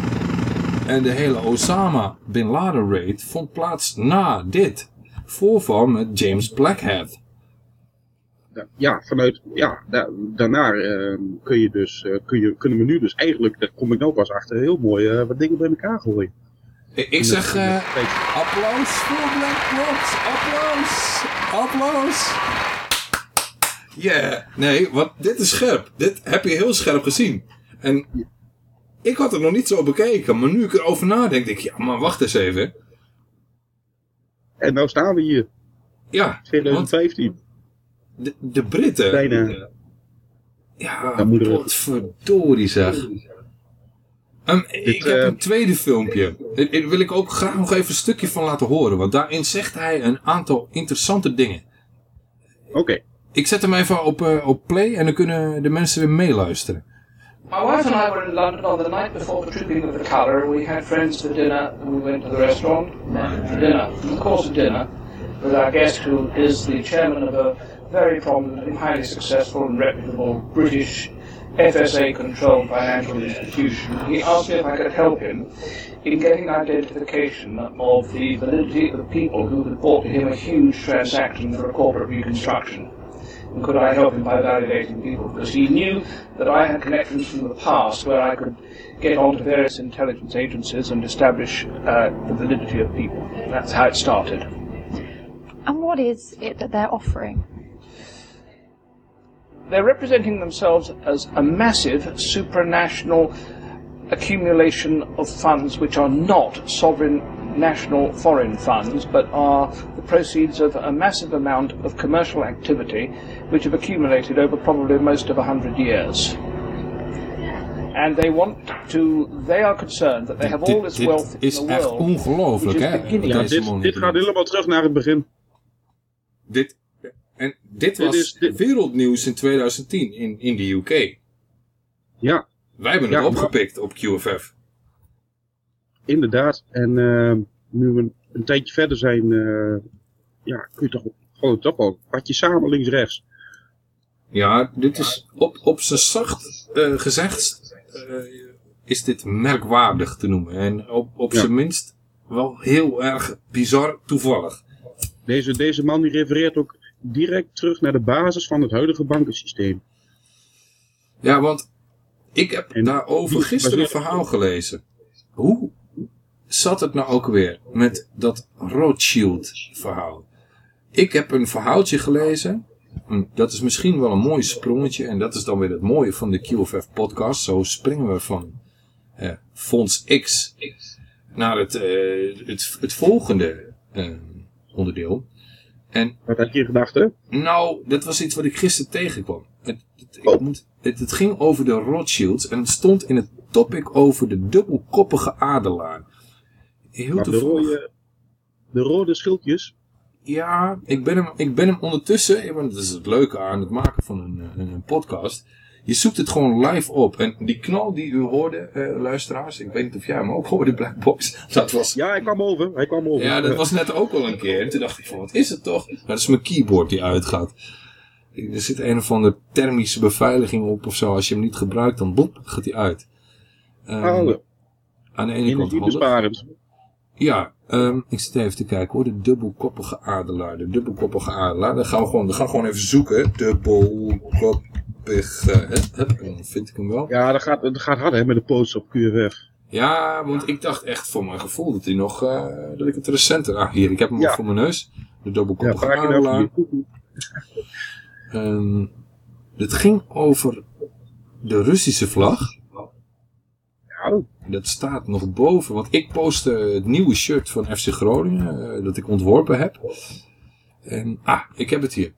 en de hele Osama Bin Laden raid vond plaats na dit. Voorval met James Blackhead. Ja, vanuit, ja, da- daarna ehm, kun je dus, eh, kun je, kunnen we nu dus eigenlijk, daar kom ik nou pas achter, heel mooi eh, wat dingen bij elkaar gooien. Ik, zeg eh, applaus voor Black. Applaus. Applaus. Yeah. Nee, want dit is scherp. Dit heb je heel scherp gezien. En ik had het nog niet zo bekeken. Maar nu ik erover nadenk, denk ik, ja, maar wacht eens even. En nou staan we hier. Ja. 2015. De, de Britten. Bijna. Ja, er- potverdorie zeg. Ehm, ik heb eh, een tweede filmpje. Daar daar wil ik ook graag nog even een stukje van laten horen. Want daarin zegt hij een aantal interessante dingen. Oké. Ik zet hem even op, eh, op play en dan kunnen de mensen weer meeluisteren. My wife and I were in London on the night before the trooping of the colour. We had friends for dinner, and we went to the restaurant for dinner. In the course of dinner, with our guest, who is the chairman of a very prominent and highly successful and reputable British FSA-controlled financial institution, he asked me if I could help him in getting identification of the validity of the people who had bought him a huge transaction for a corporate reconstruction. And could I help him by validating people? Because he knew that I had connections from the past where I could get onto various intelligence agencies and establish uh, the validity of people. That's how it started. And what is it that they're offering? They're representing themselves as a massive supranational accumulation of funds which are not sovereign national foreign funds but are the proceeds of a massive amount of commercial activity which have accumulated over probably most of a hundred years. And they want to, they are concerned that they have all this wealth in is the echt world. ongelooflijk, which is hè? beginning- Ja, Deze dit, man dit gaat helemaal terug naar het begin. Dit, en dit Dit was is- dit- wereldnieuws in 2010 in, in de UK. Ja, Wij hebben het opgepikt op QFF. Inderdaad. En ehm, nu we een, een tijdje verder zijn, eh, ja, kun je toch gewoon toch ook. Wat je samen links-rechts. Ja, dit is op, op zijn zacht eh, gezegd eh, is dit merkwaardig te noemen. En op, op Ja. zijn minst wel heel erg bizar toevallig. Deze, deze man die refereert ook direct terug naar de basis van het huidige bankensysteem. Ja, want Ik heb daarover gisteren een verhaal gelezen. Hoe zat het nou ook weer met dat Rothschild verhaal? Ik heb een verhaaltje gelezen. Hm, Dat is misschien wel een mooi sprongetje. En dat is dan weer het mooie van de QFF podcast. Zo springen we van eh, Fonds X naar het, eh, het, het volgende eh, onderdeel. En, Wat had je gedacht, hè? nou, dat was iets wat ik gisteren tegenkwam. Het, het, ik moet, het, het ging over de Rothschilds en het stond in het topic over de dubbelkoppige adelaar. Heel Nou, de, rode, de rode schildjes. Ja, ik ben hem, ik ben hem ondertussen, want dat is het leuke aan het maken van een, een, een podcast. Je zoekt het gewoon live op. En die knal die u hoorde, eh, luisteraars, ik weet niet of jij hem ook hoorde, Blackbox. Dat was, Ja, hij kwam over. Hij kwam over. ja, dat was net ook al een keer. En toen dacht ik van, wat is het toch? Nou, dat is mijn keyboard die uitgaat. Er zit een of andere thermische beveiliging op of zo. Als je hem niet gebruikt, dan boep, gaat hij uit. Oh, aan de ene kant. Ja, ehm, ik zit even te kijken hoor. De dubbelkoppige adelaar. De dubbelkoppige adelaar. Dan gaan we gewoon, dan gaan we gewoon even zoeken. Dubbelkoppige. Hup, Dan vind ik hem wel. Ja, dat gaat, dat gaat hard hè, met de posts op QFF. Ja, want ik dacht echt voor mijn gevoel dat hij nog, eh, dat ik het recenter, ah hier, ik heb hem Ja. voor mijn neus. De Ja, dubbelkoppige pagina adelaar. vier. Koekoek. Ehm, het ging over de Russische vlag. Dat staat nog boven, want ik postte het nieuwe shirt van FC Groningen, eh, dat ik ontworpen heb. En, ah, ik heb het hier.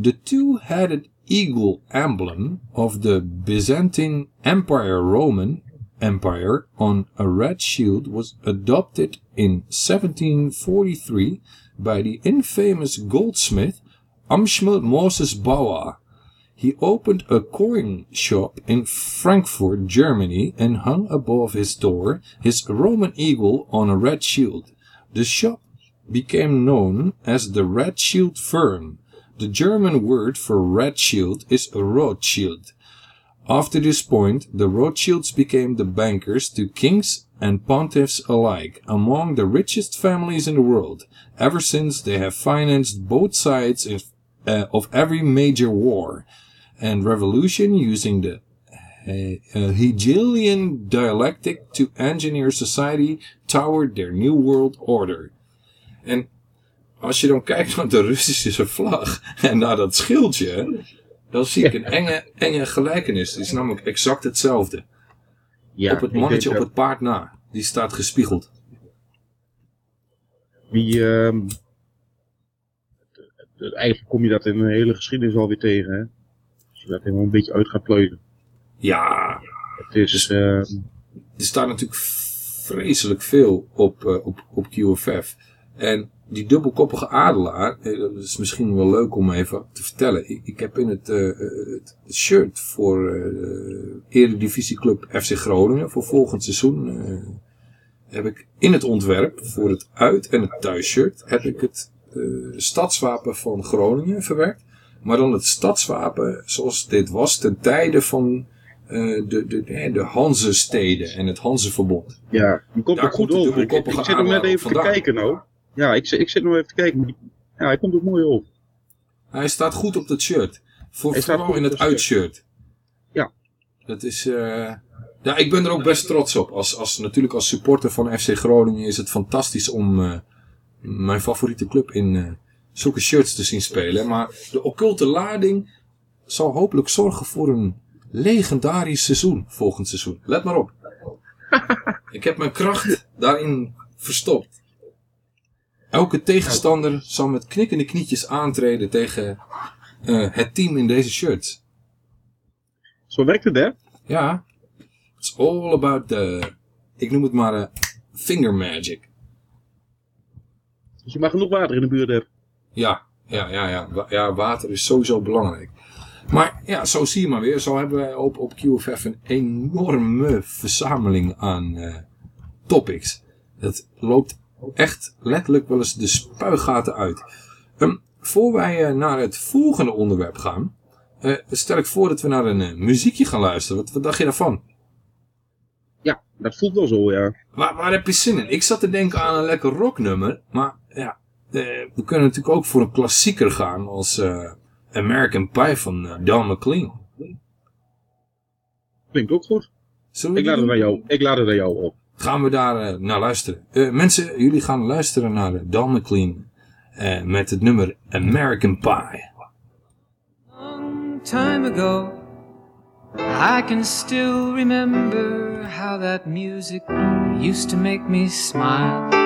The two-headed eagle emblem of the Byzantine Empire Roman Empire on a red shield was adopted in 1743 by the infamous goldsmith Amschel Moses Bauer. He opened a coin shop in Frankfurt, Germany, and hung above his door his Roman eagle on a red shield. The shop became known as the Red Shield Firm. The German word for red shield is Rothschild. After this point, the Rothschilds became the bankers to kings and pontiffs alike, among the richest families in the world. Ever since, they have financed both sides of, uh, of every major war and revolution using the uh, uh, Hegelian dialectic to engineer society toward their new world order. En als je dan kijkt naar de Russische vlag en naar dat schildje, dan zie ik een enge, enge gelijkenis. Het is namelijk exact hetzelfde. ja, op het mannetje op het paard na. Die staat gespiegeld. Wie, het- eigenlijk kom je dat in een hele geschiedenis alweer tegen, hè. Je dat helemaal een beetje uit gaat pleuren. Ja, Het is, ehm, er staat natuurlijk vreselijk veel op, eh, op, op QFF. En die dubbelkoppige adelaar, eh, dat is misschien wel leuk om even te vertellen. Ik, ik heb in het, eh, het shirt voor eh de Eredivisieclub FC Groningen voor volgend seizoen... eh, heb ik in het ontwerp voor het uit- en het thuisshirt heb ik het eh, stadswapen van Groningen verwerkt. Maar dan het stadswapen zoals dit was ten tijde van eh, de, de, de, Hanzesteden en het Hanzeverbond. ja, die komt Daar er goed over. Ik, zit nog net even te kijken nou. Ja, ik, zit- ik zit nog even te kijken. Ja, hij komt er mooi over. Hij staat goed op dat shirt. Voor, Hij vooral in op het uitshirt. Ja. Dat is... eh, ja, ik ben er ook best trots op. Als, als, natuurlijk als supporter van FC Groningen is het fantastisch om eh, mijn favoriete club in zulke shirts te zien spelen. Maar de occulte lading zal hopelijk zorgen voor een legendarisch seizoen volgend seizoen. Let maar op. ik heb mijn kracht daarin verstopt. Elke tegenstander zal met knikkende knietjes aantreden tegen eh, het team in deze shirts. Zo werkt het, hè? Ja, it's all about the, ik noem het maar eh, finger magic. Als je maar genoeg water in de buurt hebt. Ja, ja, ja, ja. Ja, water is sowieso belangrijk. Maar ja, zo zie je maar weer. Zo hebben wij op, op QFF een enorme verzameling aan eh, topics. Het loopt echt letterlijk wel eens de spuigaten uit. Ehm, voor wij eh, naar het volgende onderwerp gaan, eh, stel ik voor dat we naar een muziekje gaan luisteren. Wat, wat dacht je daarvan? Ja, dat voelt wel zo, ja. Waar, waar heb je zin in? Ik zat te denken aan een lekker rocknummer. Maar ja, we kunnen natuurlijk ook voor een klassieker gaan als eh, American Pie van eh, Don McLean. Klinkt ook goed. Ik laat, het bij jou, ik laat het aan jou op. Gaan we daar eh, naar luisteren. Eh, mensen, jullie gaan luisteren naar eh, Don McLean eh, met het nummer American Pie. time ago. I can still remember how that music used to make me smile.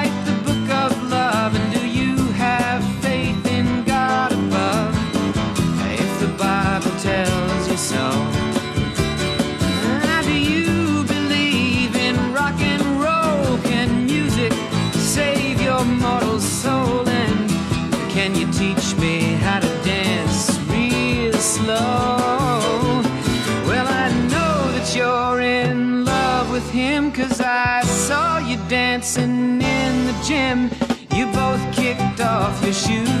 off your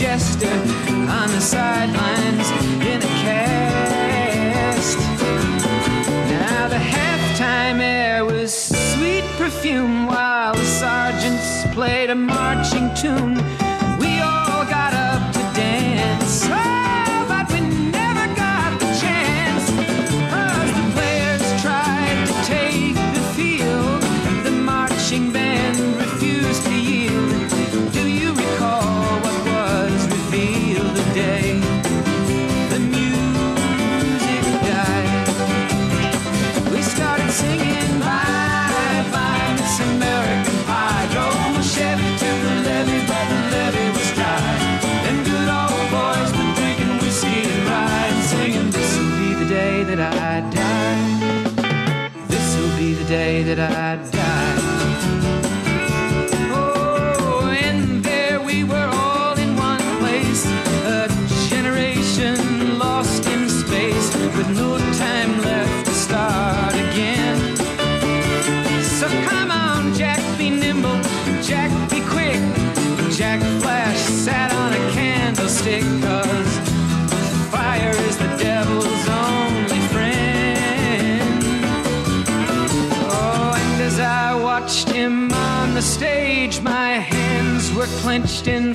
Jester on the sidelines in a cast. Now the halftime air was sweet perfume while the sergeants played a marching tune. Clenched in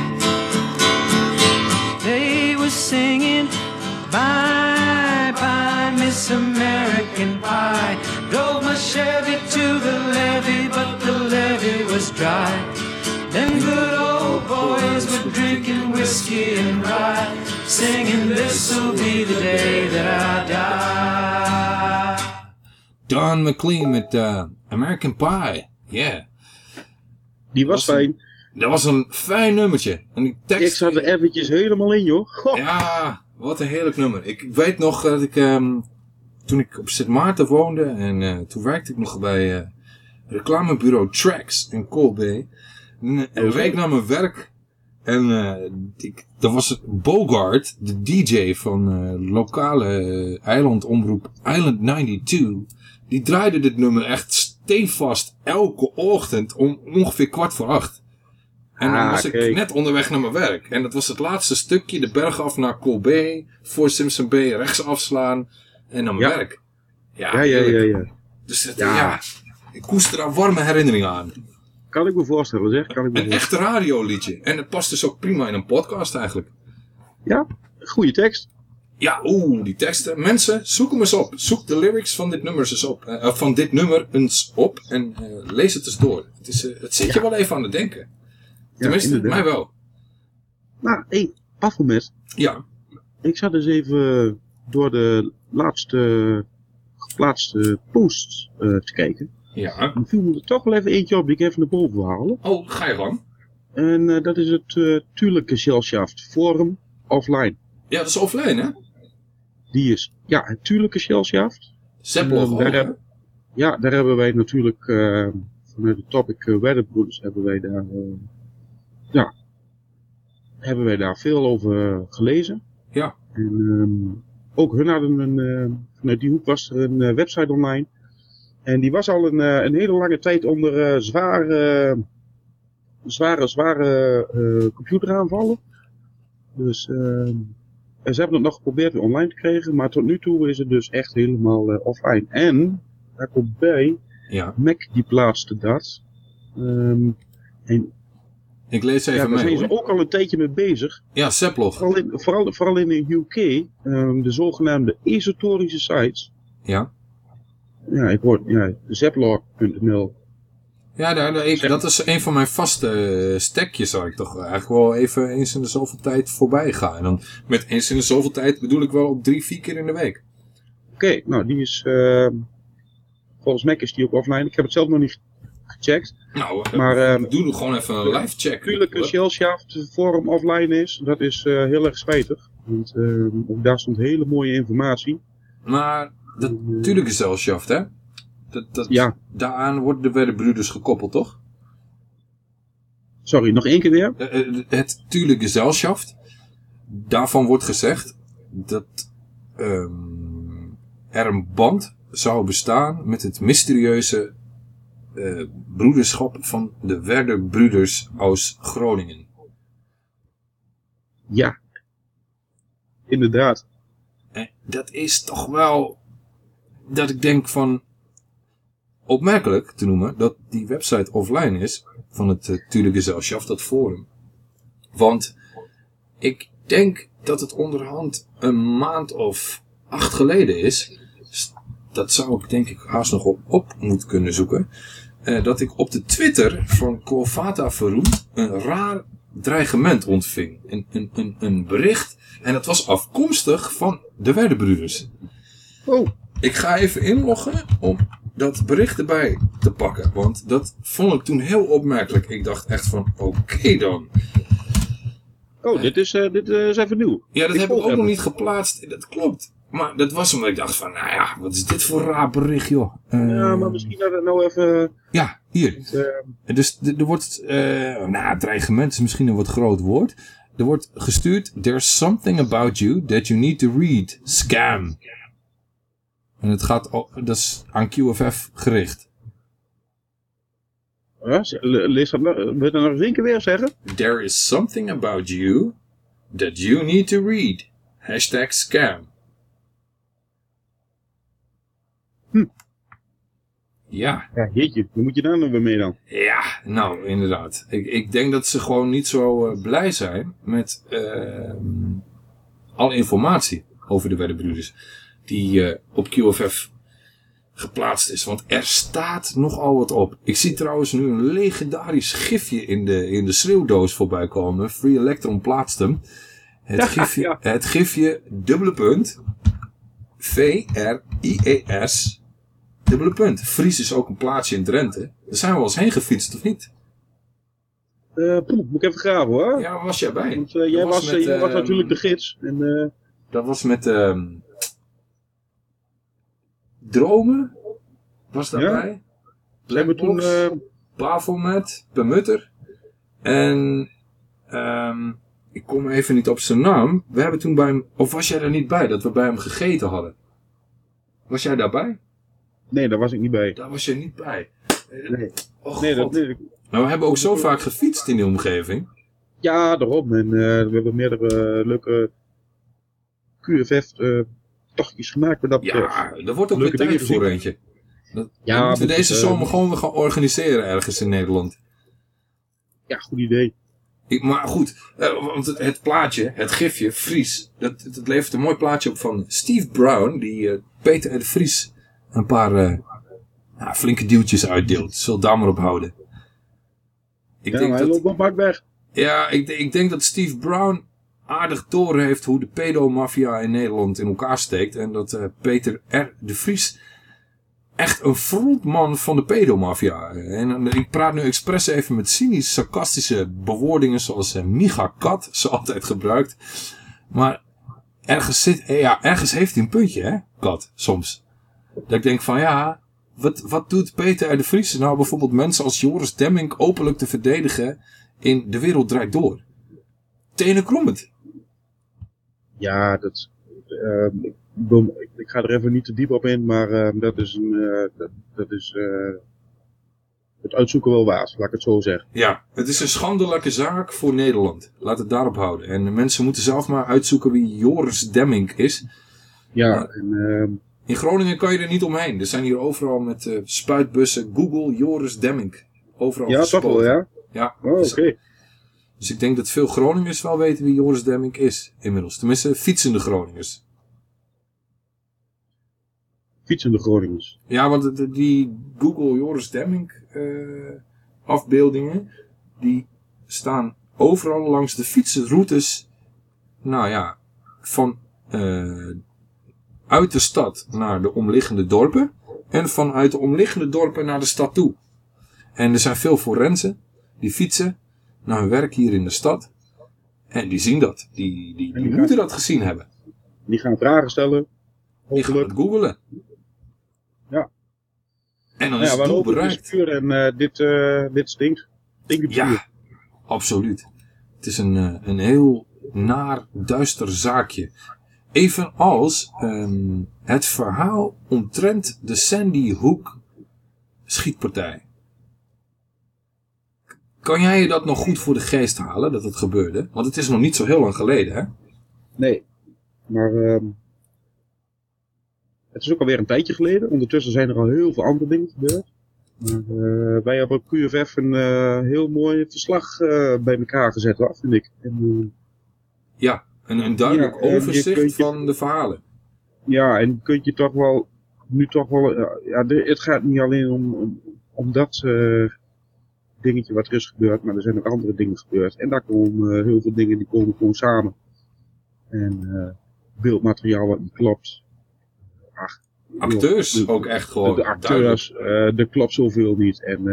They were singing, Bye bye, Miss American Pie. Drove my Chevy to the levee, but the levee was dry. Them good old boys were drinking whiskey and rye, singing, This'll be the day that I die. Don McLean met eh, American Pie. Yeah. Die was fijn. Dat was een fijn nummertje. En die tekst... Ik zat er eventjes helemaal in, joh. Goh. Ja, wat een heerlijk nummer. Ik weet nog dat ik, ehm, toen ik op Sint Maarten woonde, en eh, toen werkte ik nog bij eh, reclamebureau Tracks in Colby. Een, een week na mijn werk. En eh, ik, dat was het Bogart, de DJ van eh, lokale eh, eilandomroep Island 92. Die draaide dit nummer echt steenvast elke ochtend om ongeveer kwart voor acht. En dan Ah, was ik kijk. net onderweg naar mijn werk. En dat was het laatste stukje, de berg af naar Colby, voor Simpson Bay, rechts afslaan en naar mijn Ja. werk. Ja, ja, ja, heerlijk. ja. Dus het- Ja. ja. ik koester daar warme herinneringen aan. Kan ik me voorstellen, zeg. Kan ik me Een echt radioliedje. En het past dus ook prima in een podcast eigenlijk. Ja, goede tekst. Ja, oeh, die teksten. Mensen, zoek hem eens op. Zoek de lyrics van dit nummer eens op. eh, van dit nummer eens op. En eh, lees het eens door. Het, is, eh, het zit je wel even aan het denken. Tenminste, inderdaad. mij wel. Nou, hé, hey, Baphomet. Ja. Ik zat eens even door de laatste geplaatste posts eh, te kijken. Ja. En viel me er toch wel even eentje op die ik even naar boven wil halen. Oh, ga je gang. En eh, dat is het uh, Tuurlijke Shellshaft Forum offline. Ja, dat is offline, hè? Die is, ja, het Tuurlijke Shellshaft. Eh, daar hebben- Ja, daar hebben wij natuurlijk vanuit de topic uh, Weddenbroeders hebben wij daar, ja, hebben wij daar veel over gelezen. Ja. En ehm, ook hun hadden een, eh, vanuit die hoek was er een eh, website online. En die was al een, eh, een hele lange tijd onder eh, zware, zware, zware computeraanvallen. Dus en ze hebben het nog geprobeerd weer online te krijgen, maar tot nu toe is het dus echt helemaal offline. En daar komt bij, Ja. Mac die plaatste dat. Ehm, en Ik lees even ja, daar mee. zijn ze ook al een tijdje mee bezig. Ja, Seplog. Vooral in, vooral, vooral in de UK, ehm, de zogenaamde esoterische sites. Ja. Ja, ik hoor, ja, zeplog.nl. Ja, daar, daar- ik, dat is een van mijn vaste eh, stekjes waar ik toch eigenlijk wel even eens in de zoveel tijd voorbij ga. En dan met eens in de zoveel tijd bedoel ik wel op drie, vier keer in de week. Oké, nou die is, ehm, volgens mij is die ook offline. Ik heb het zelf nog niet gecheckt. Nou, eh, Maar, ehm, doe er gewoon even een live check. Natuurlijk een Shellshaft forum offline is, dat is eh, heel erg spijtig. Want ehm, ook daar stond hele mooie informatie. Maar dat natuurlijk is zelfschaft, hè? Dat, dat, Ja. Daaraan worden de Werdebruders gekoppeld, toch? Sorry, nog één keer weer? Eh, eh, Het tuurlijk gezelschap. Daarvan wordt gezegd dat ehm, er een band zou bestaan met het mysterieuze eh, broederschap van de Werderbroeders aus Groningen. Ja. Inderdaad. En dat is toch wel dat ik denk van opmerkelijk te noemen dat die website offline is van het uh, Tuurlijk Gezelschap, dat forum. Want ik denk dat het onderhand een maand of acht geleden is. Dat zou ik denk ik haast nog op, op moeten kunnen zoeken. eh, dat ik op de Twitter van Colvata Verroen een raar dreigement ontving. Een, een, een, een bericht. En dat was afkomstig van de Werderbroeders. Oh. Ik ga even inloggen om dat bericht erbij te pakken. Want dat vond ik toen heel opmerkelijk. Ik dacht echt van, oké dan. Oh, dit is, eh, dit eh, is even nieuw. Ja, dat heb ik ook nog niet geplaatst. Dat klopt. Maar dat was omdat ik dacht van, nou ja, wat is dit voor een raar bericht, joh. Eh, Ja, maar misschien dat het nou even... Ja, hier. eh, Dus er wordt, eh, nou, dreigement is misschien een wat groot woord. Er wordt gestuurd, there's something about you that you need to read. Scam. En het gaat, dat is aan QFF gericht. ja, le- lees dat nog, wil je dat nog eens één keer weer zeggen? There is something about you that you need to read. Hashtag scam. Ja. Ja, jeetje, hoe moet je daar nou weer mee dan? Ja, nou inderdaad. Ik, ik denk dat ze gewoon niet zo eh, blij zijn met ehm, alle informatie over de Werdebruders die eh, op QFF geplaatst is. Want er staat nogal wat op. Ik zie trouwens nu een legendarisch gifje in de, in de schreeuwdoos voorbij komen. Free Electron plaatst hem. Het gifje, het gifje dubbele punt. V-R-I-E-S dubbele punt. Fries is ook een plaatsje in Drenthe. Daar zijn we wel eens heen gefietst, of niet? Poeh, moet ik even graven hoor. Ja, waar was jij bij? Want eh, jij Dat was, met, eh, jij was ehm, natuurlijk de gids. En, Dat was met ehm, Dromen. Was daarbij. Zijn we toen, Bafelmet, Bemutter. En ehm, ik kom even niet op zijn naam. We hebben toen bij hem, of was jij er niet bij, dat we bij hem gegeten hadden? Was jij daarbij? Nee, daar was ik niet bij. Daar was je niet bij. Nee, Oh, nee, dat, nee, Nou, we hebben ook zo vaak gefietst in die omgeving. Ja, daarom. En eh, we hebben meerdere eh, leuke QFF-tochtjes eh, gemaakt. Met dat Ja, er wordt ook weer tijd voor eentje. Dat, Ja, moeten we deze eh, zomer gewoon weer gaan organiseren ergens in Nederland. Ja, goed idee. Ik, maar goed, eh, want het, het plaatje, het gifje, Fries, dat, dat levert een mooi plaatje op van Steve Brown, die eh, Peter de Vries een paar eh, flinke duwtjes uitdeelt. Zul daar maar op houden. Ik ja, denk hij dat, loopt nog weg. ja, ik, ik denk dat Steve Brown aardig door heeft hoe de pedomafia in Nederland in elkaar steekt. En dat eh, Peter R. de Vries echt een frontman van de pedomafia. En ik praat nu expres even met cynisch sarcastische bewoordingen zoals eh, Micha Kat, ze altijd gebruikt. Maar ergens, zit, ja, ergens heeft hij een puntje, hè, Kat, soms. Dat ik denk van ja, wat, wat doet Peter R. de Vries nou bijvoorbeeld mensen als Joris Demming openlijk te verdedigen in De Wereld Draait Door? Tenen krommend. Ja, dat, ehm, ik, ik ga er even niet te diep op in, maar eh, dat is, een, eh, dat, dat is eh, het uitzoeken wel waard, laat ik het zo zeggen. Ja, het is een schandelijke zaak voor Nederland. Laat het daarop houden. En de mensen moeten zelf maar uitzoeken wie Joris Demming is. Ja, en, ehm, In Groningen kan je er niet omheen. Er zijn hier overal met eh, spuitbussen Google Joris Demming. Overal ja, toch wel, ja? Ja. Oh, dus, oké. dus ik denk dat veel Groningers wel weten wie Joris Demming is inmiddels. Tenminste, fietsende Groningers. Fietsende Groningers. Ja, want die Google Joris Demming eh, afbeeldingen, die staan overal langs de fietsroutes, nou ja, van eh, uit de stad naar de omliggende dorpen en vanuit de omliggende dorpen naar de stad toe. En er zijn veel forensen die fietsen naar hun werk hier in de stad en die zien dat. Die, die, die moeten dat gezien hebben. Die gaan vragen stellen. Die gaan het googelen. Ja. En dan ja, is het doel bereikt. en eh, dit, eh, dit stinkt. Stinkt Ja, absoluut. Het is een, eh, een heel naar, duister zaakje. Evenals ehm, het verhaal omtrent de Sandy Hook schietpartij. Kan jij je dat nog goed voor de geest halen, dat het gebeurde? Want het is nog niet zo heel lang geleden, hè? Nee, maar ehm, het is ook alweer een tijdje geleden. Ondertussen zijn er al heel veel andere dingen gebeurd. Maar eh, wij hebben op QFF een eh, heel mooi verslag eh, bij elkaar gezet, hoor, vind ik. En, Ja, een, een duidelijk Ja, overzicht je- van de verhalen. ja, en kunt je toch wel, nu toch wel, ja, het gaat niet alleen om, om, om dat eh, dingetje wat er is gebeurd, maar er zijn ook andere dingen gebeurd. En daar komen eh, heel veel dingen die komen gewoon samen. En eh, beeldmateriaal wat niet klopt. Ach, Acteurs de- ook echt gewoon. De acteurs, er klopt zoveel niet. En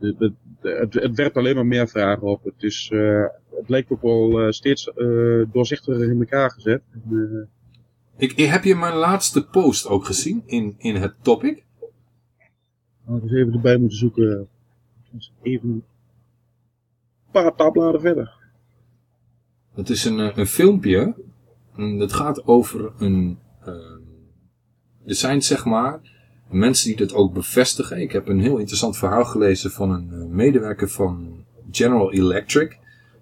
het, het werpt alleen maar meer vragen op. Het, is, eh, het lijkt ook wel eh, steeds eh, doorzichtiger in elkaar gezet. En, eh, Ik, ik- heb je mijn laatste post ook gezien in, in het topic? Nou, dus even erbij moeten zoeken. Even een paar tabbladen verder. Dat is een, een filmpje. En Dat gaat over een. eh, er zijn zeg maar mensen die dat ook bevestigen. Ik heb een heel interessant verhaal gelezen van een eh, medewerker van General Electric.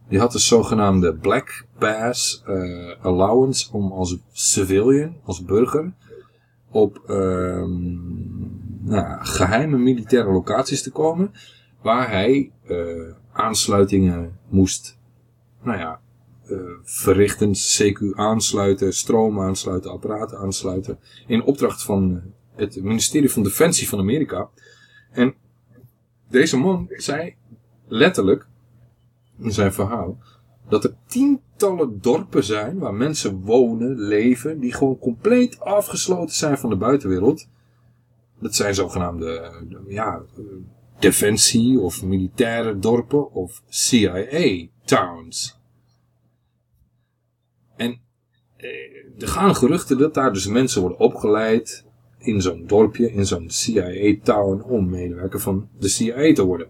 Die had een zogenaamde Black Pass eh, Allowance om als civilian, als burger, op ehm, nou, geheime militaire locaties te komen. Waar hij eh, aansluitingen moest nou ja, verrichten, CQ aansluiten, stroom aansluiten, apparaten aansluiten. In opdracht van het ministerie van Defensie van Amerika. En deze man zei letterlijk in zijn verhaal dat er tientallen dorpen zijn waar mensen wonen, leven, die gewoon compleet afgesloten zijn van de buitenwereld. Dat zijn zogenaamde ja, defensie of militaire dorpen of CIA towns. En eh, er gaan geruchten dat daar dus mensen worden opgeleid in zo'n dorpje, in zo'n CIA-town, om medewerker van de CIA te worden.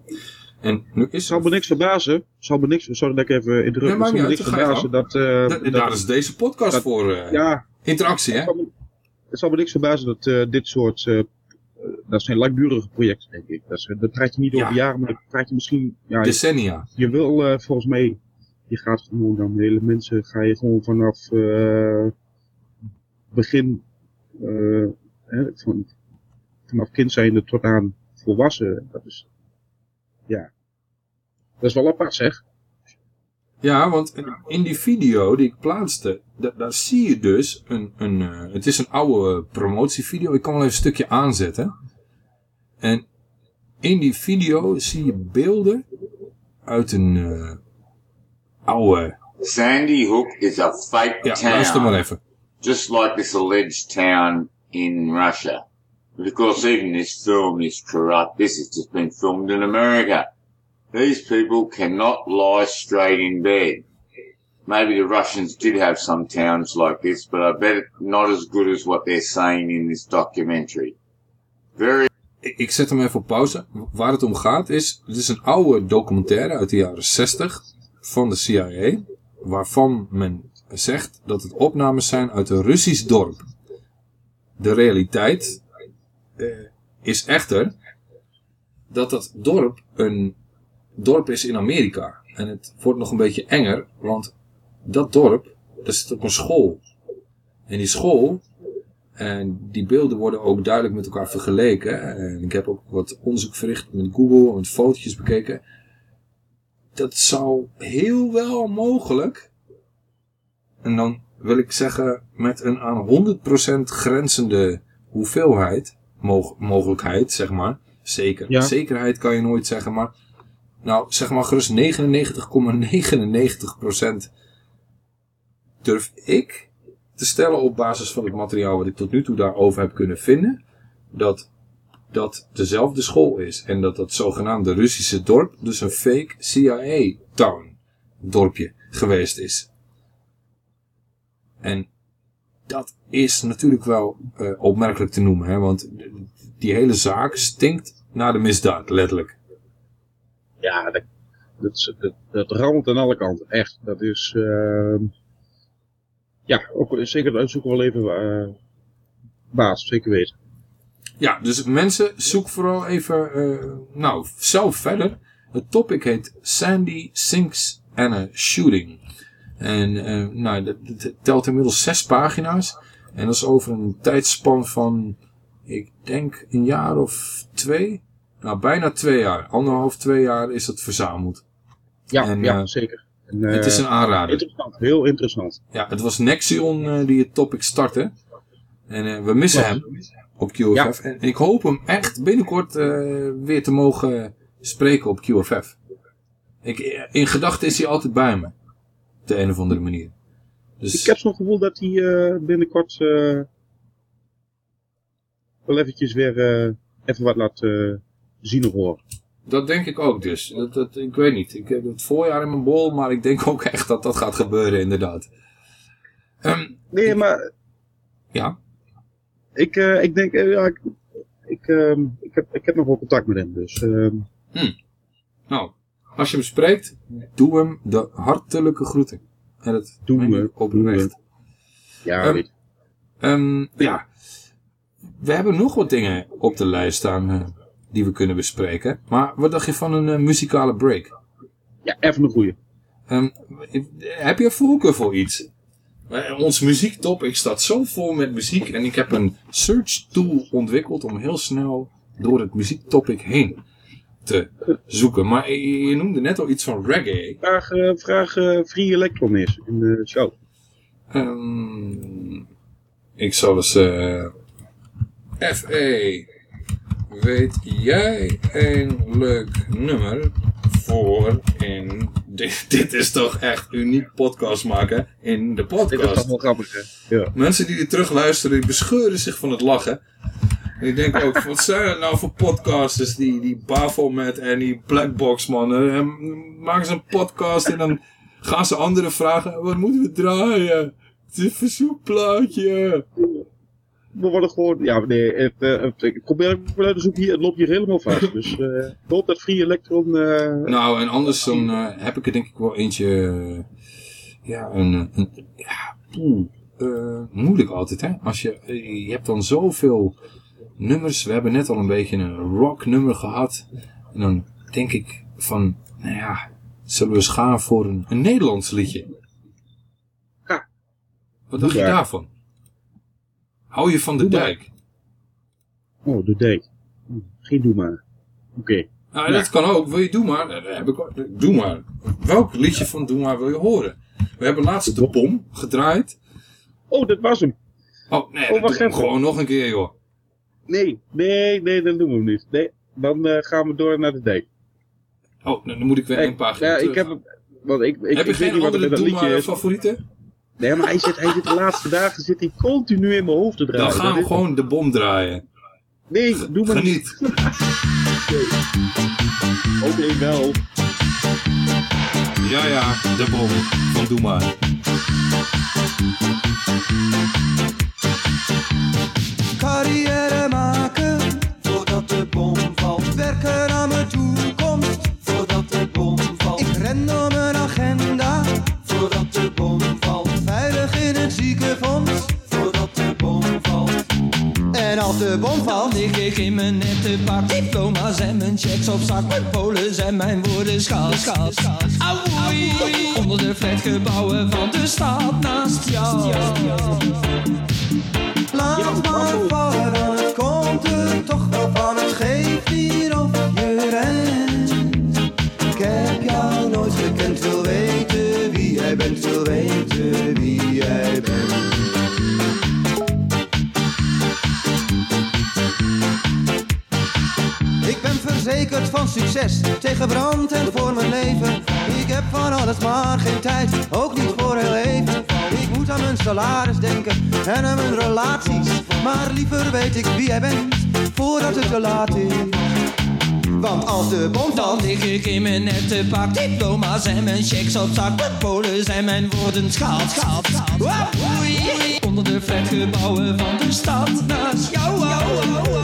En nu is Zal me niks verbazen. Zal me niks, sorry dat ik even Nee, indruk. maakt zal me niet niks verbazen dat, eh, Da- dat- daar is deze podcast dat- voor. eh, ja, interactie, hè? Het zal me, het zal me niks verbazen dat eh, dit soort, dat zijn langdurige projecten, denk ik. Dat, is, dat praat je niet over jaren, maar dat praat je misschien... Ja, Decennia. Je wil volgens mij, je gaat gewoon dan hele mensen, ga je gewoon vanaf begin, hè, van, vanaf kind zijnde tot aan volwassen. Dat is, ja, dat is wel apart zeg. Ja, want in die video die ik plaatste, da- daar zie je dus een, een eh, het is een oude promotievideo. Ik kan wel even een stukje aanzetten. En in die video zie je beelden uit een eh, oude... Sandy Hook is a fake Ja, town. luister maar even. Just like this alleged town in Russia. But of course, even this film is corrupt. This has just been filmed in America. These people cannot lie straight in bed. Maybe the Russians did have some towns like this, but I bet not as good as what they're saying in this documentary. Very ik zet hem even op pauze. Waar het om gaat is, het is een oude documentaire uit de jaren 60 van de CIA, waarvan men zegt dat het opnames zijn uit een Russisch dorp. De realiteit eh, is echter dat dat dorp een dorp is in Amerika. En het wordt nog een beetje enger, want dat dorp, daar zit ook een school. En die school, en die beelden worden ook duidelijk met elkaar vergeleken. En ik heb ook wat onderzoek verricht met Google en met fotootjes bekeken. Dat zou heel wel mogelijk, en dan wil ik zeggen met een aan 100% grenzende hoeveelheid, mog mogelijkheid zeg maar. Zeker. Ja. Zekerheid kan je nooit zeggen, maar nou zeg maar gerust 99,99% durf ik te stellen op basis van het materiaal wat ik tot nu toe daarover heb kunnen vinden, dat dat dezelfde school is. En dat dat zogenaamde Russische dorp dus een fake CIA-town dorpje geweest is. En dat is natuurlijk wel eh, opmerkelijk te noemen, hè, want die hele zaak stinkt naar de misdaad, letterlijk. Ja, dat, dat, is- dat, dat rammelt aan alle kanten. Echt. Dat is... ehm, ja, ook, zeker dat zoeken we wel even eh baas, zeker weten. Ja, dus mensen, zoek vooral even, eh, nou, zelf verder. Het topic heet Sandy Sinks and a Shooting. En eh, nou, dat, dat telt inmiddels zes pagina's. En dat is over een tijdspan van, ik denk een jaar of twee. Nou, bijna twee jaar. Anderhalf, twee jaar is het verzameld. Ja, En, ja eh, zeker. En, het is eh, een aanrader. Interessant, heel interessant. Ja, het was Nexion eh, die het topic startte. En eh, we missen Ja. hem op QFF. En ik hoop hem echt binnenkort eh, weer te mogen spreken op QFF. Ik, in gedachten is hij altijd bij me. De een of andere manier. Dus Ik heb zo'n gevoel dat hij eh, binnenkort eh, wel eventjes weer eh, even wat laat zien of horen. dat denk ik ook dus. Dat, dat, ik weet niet. Ik heb het voorjaar in mijn bol, maar ik denk ook echt dat dat gaat gebeuren inderdaad. Ehm, Nee, maar ja, ik, ik denk, ja, ik, ik, ehm, ik, heb, ik heb nog wel contact met hem, dus ehm, nou, als je hem spreekt, doe hem de hartelijke groeten. En dat Doe me, oprecht. ja, weet Ehm, ja, we hebben nog wat dingen op de lijst staan eh, die we kunnen bespreken. Maar wat dacht je van een eh, muzikale break? Ja, even een goeie. Ehm, heb je voorkeur voor iets? Eh, ons muziektopic staat zo vol met muziek en ik heb een search tool ontwikkeld om heel snel door het muziektopic heen te zoeken. Maar je, je noemde net al iets van reggae. Vraag, eh, vraag eh, Free Electron is in de show. Ehm, ik zal eens... eh FE, weet jij een leuk nummer voor in... Dit, dit is toch echt uniek podcast maken in de Dit is toch podcast. wel grappig, hè? Ja. Mensen die dit terugluisteren, die bescheuren zich van het lachen. Ik denk ook, wat zijn het nou voor podcasters, die, die Bafomet en die Blackbox mannen. En maken ze een podcast en dan gaan ze anderen vragen, wat moeten we draaien? Het is een verzoekplaatje. We worden gewoon, ja, nee, het, het, ik probeer het uit te zoeken hier, het loopt hier helemaal vast. Dus ik hoop dat Free Electron, eh, Nou, en anders dan eh, heb ik er denk ik wel eentje, ja, een, een ja, poeh, eh, moeilijk altijd hè. Als je, je hebt dan zoveel nummers, we hebben net al een beetje een rock nummer gehad. En dan denk ik van, nou ja, zullen we eens gaan voor een, een Nederlands liedje? Ja. Wat dacht je daarvan? Hou je van de dijk? oh, de. Hm, Geen doe maar. Oké. Nou, dat kan ook. Wil je Doe Maar? Heb ik, doe Maar. Welk liedje van Doe Maar wil je horen? We hebben laatst de bom gedraaid. Oh, dat was hem. Oh, nee, Oh, dat doe hem gewoon nog een keer, joh. Nee, nee, nee, dan doen we hem niet. Nee, dan eh, gaan we door naar de date. Oh, dan moet ik weer een pagina ja, terug. ik heb want ik, ik, heb ik geen niet wat er andere met dat Doe liedje Maar is. favorieten? Nee, maar hij zit, hij zit de laatste dagen zit hij continu in mijn hoofd te draaien. Dan gaan Dat we is- gewoon de bom draaien. Nee, doe maar Geniet. Oké, wel. Ja, ja, de bom van Doe Maar carrière maken voordat de bom valt. Werken aan mijn toekomst voordat de bom valt. Ik ren door mijn agenda voordat de bom valt. Veilig in het ziekenfonds voordat de bom valt. En als de bom valt, lig ik in mijn nette pak. Diploma's en mijn checks op zak. Mijn polen zijn mijn woorden schaal, schaal, schaal. Auwoei, onder de vetgebouwen van de stad naast jou vallen, dan het komt toch wel van. Het geeft hier of je rent. Ik heb jou nooit gekend, wil weten wie jij bent, wil weten wie jij bent. Ik ben verzekerd van succes, tegen brand en voor mijn leven. Ik heb van alles maar geen tijd, ook niet mijn salaris denken en aan mijn relaties. Maar liever weet ik wie jij bent, voordat het te laat is. Want als de bom Dan lig ik in mijn nette pak diploma's en mijn checks op zak. Mijn polen en mijn woorden schaal, schaal, schaal. Auwoei, onder de flatgebouwen van de stad naast jou. Laat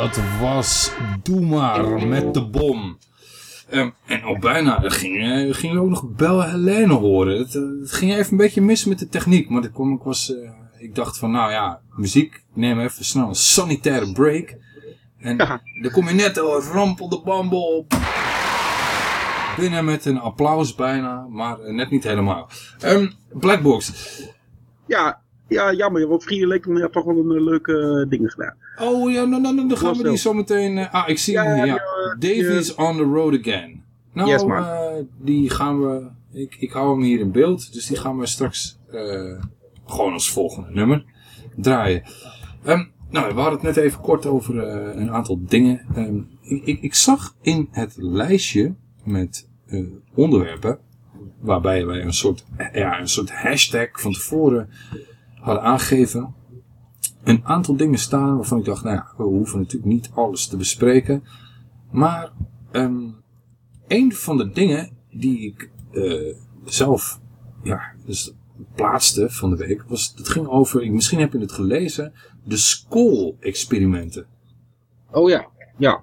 Dat was Doe maar met de bom. Ehm, en al bijna gingen we gingen we ook nog Bel Helene horen. Het, eh, het ging even een beetje mis met de techniek. Maar ik, kwam, ik, was, eh, ik dacht van nou ja, muziek, neem even snel een sanitaire break. En dan kom je net al rampel de bambel binnen met een applaus bijna. Maar eh, net niet helemaal. Ehm, Blackbox. Ja, ja, jammer. Want Vrienden leek me toch wel een leuke eh, dingen gedaan. Oh ja, nou, nou, nou, dan gaan we die zo meteen... eh, ah, ik zie hem ja. Davies on the road again. Nou, Yes, eh, die gaan we... Ik, ik hou hem hier in beeld, dus die gaan we straks eh, gewoon als volgende nummer draaien. Ehm, nou, we hadden het net even kort over een aantal dingen. Ehm, ik, ik, ik zag in het lijstje met onderwerpen, waarbij wij een soort, ja, een soort hashtag van tevoren hadden aangegeven, een aantal dingen staan waarvan ik dacht, nou ja, we hoeven natuurlijk niet alles te bespreken. Maar ehm, een van de dingen die ik eh, zelf ja, dus plaatste van de week, was, het ging over, misschien heb je het gelezen, de Skoll-experimenten. Oh ja, ja.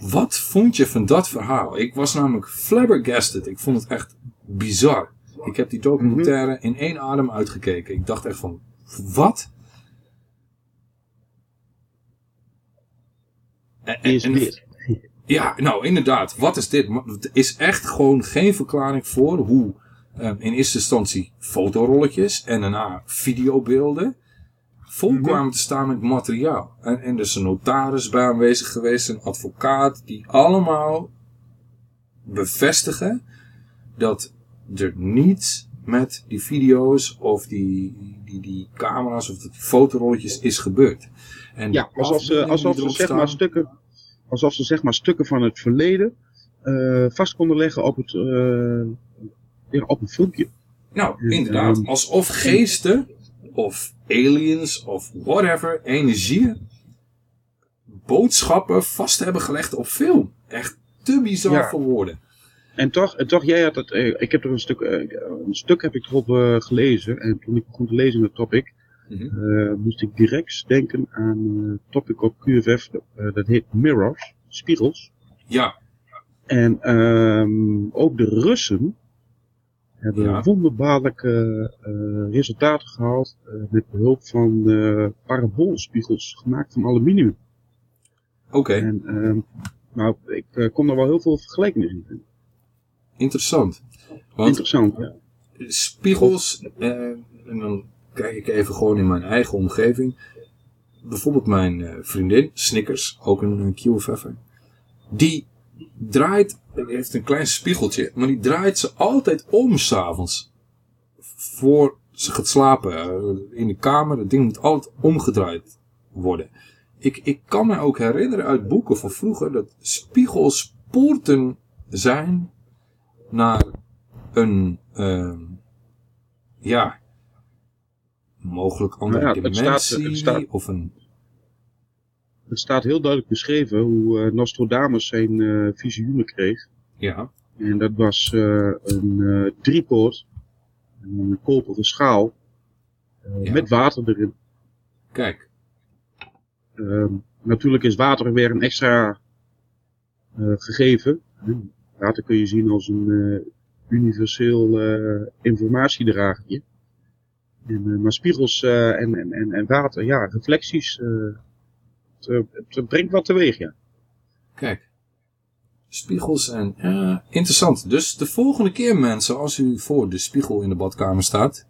Wat vond je van dat verhaal? Ik was namelijk flabbergasted. Ik vond het echt bizar. Ik heb die documentaire in één adem uitgekeken. Ik dacht echt van, wat? En- en- Is en- dit? Ja, nou inderdaad. Wat is dit? Er is echt gewoon geen verklaring voor hoe eh, in eerste instantie fotorolletjes en daarna videobeelden vol kwamen te staan met materiaal. En, en er is een notaris bij aanwezig geweest, een advocaat, die allemaal bevestigen dat er niets met die video's of die, die, die camera's of die fotorolletjes is gebeurd. En Ja, de alsof ze, alsof ze, zeg maar, stukken, alsof ze zeg maar stukken van het verleden eh, vast konden leggen op, het, eh, op een filmpje. Nou, inderdaad. Ehm, Alsof geesten of aliens of whatever, energieën, boodschappen vast hebben gelegd op film. Echt te bizar Ja. voor woorden. En toch, en toch jij had het, eh, ik heb er een stuk, eh, een stuk heb ik erop eh, gelezen. En toen ik begon te lezen in het topic, Mhm. moest ik direct denken aan een topic op QFF, dat heet Mirrors, spiegels. Ja. En ehm, ook de Russen hebben Ja. wonderbaarlijke resultaten gehaald eh, met behulp van paraboolspiegels gemaakt van aluminium. Oké. En ehm, nou, ik kon er wel heel veel vergelijkingen in vinden. Interessant. Want Interessant, ja. spiegels, eh, en dan kijk ik even gewoon in mijn eigen omgeving. Bijvoorbeeld mijn eh, vriendin, Snickers, ook een, een QFF'er. Die draait, die heeft een klein spiegeltje, maar die draait ze altijd om s'avonds. Voor ze gaat slapen. eh, in de kamer, dat ding moet altijd omgedraaid worden. Ik, ik kan me ook herinneren uit boeken van vroeger dat spiegels poorten zijn naar een, ehm, ja, mogelijk andere Nou ja, het dimensie staat- het staat- of een, Het staat heel duidelijk beschreven hoe eh, Nostradamus zijn eh, visioenen kreeg. ja, En dat was eh, een driepoort, een koperen schaal, met water erin. kijk, Ehm, natuurlijk is water weer een extra gegeven. Water kun je zien als een eh, universeel eh, informatiedragertje. En, eh, maar spiegels en, en, en, water, ja, reflecties, het, het brengt wat teweeg, ja. kijk. Spiegels en, interessant. Dus de volgende keer mensen, als u voor de spiegel in de badkamer staat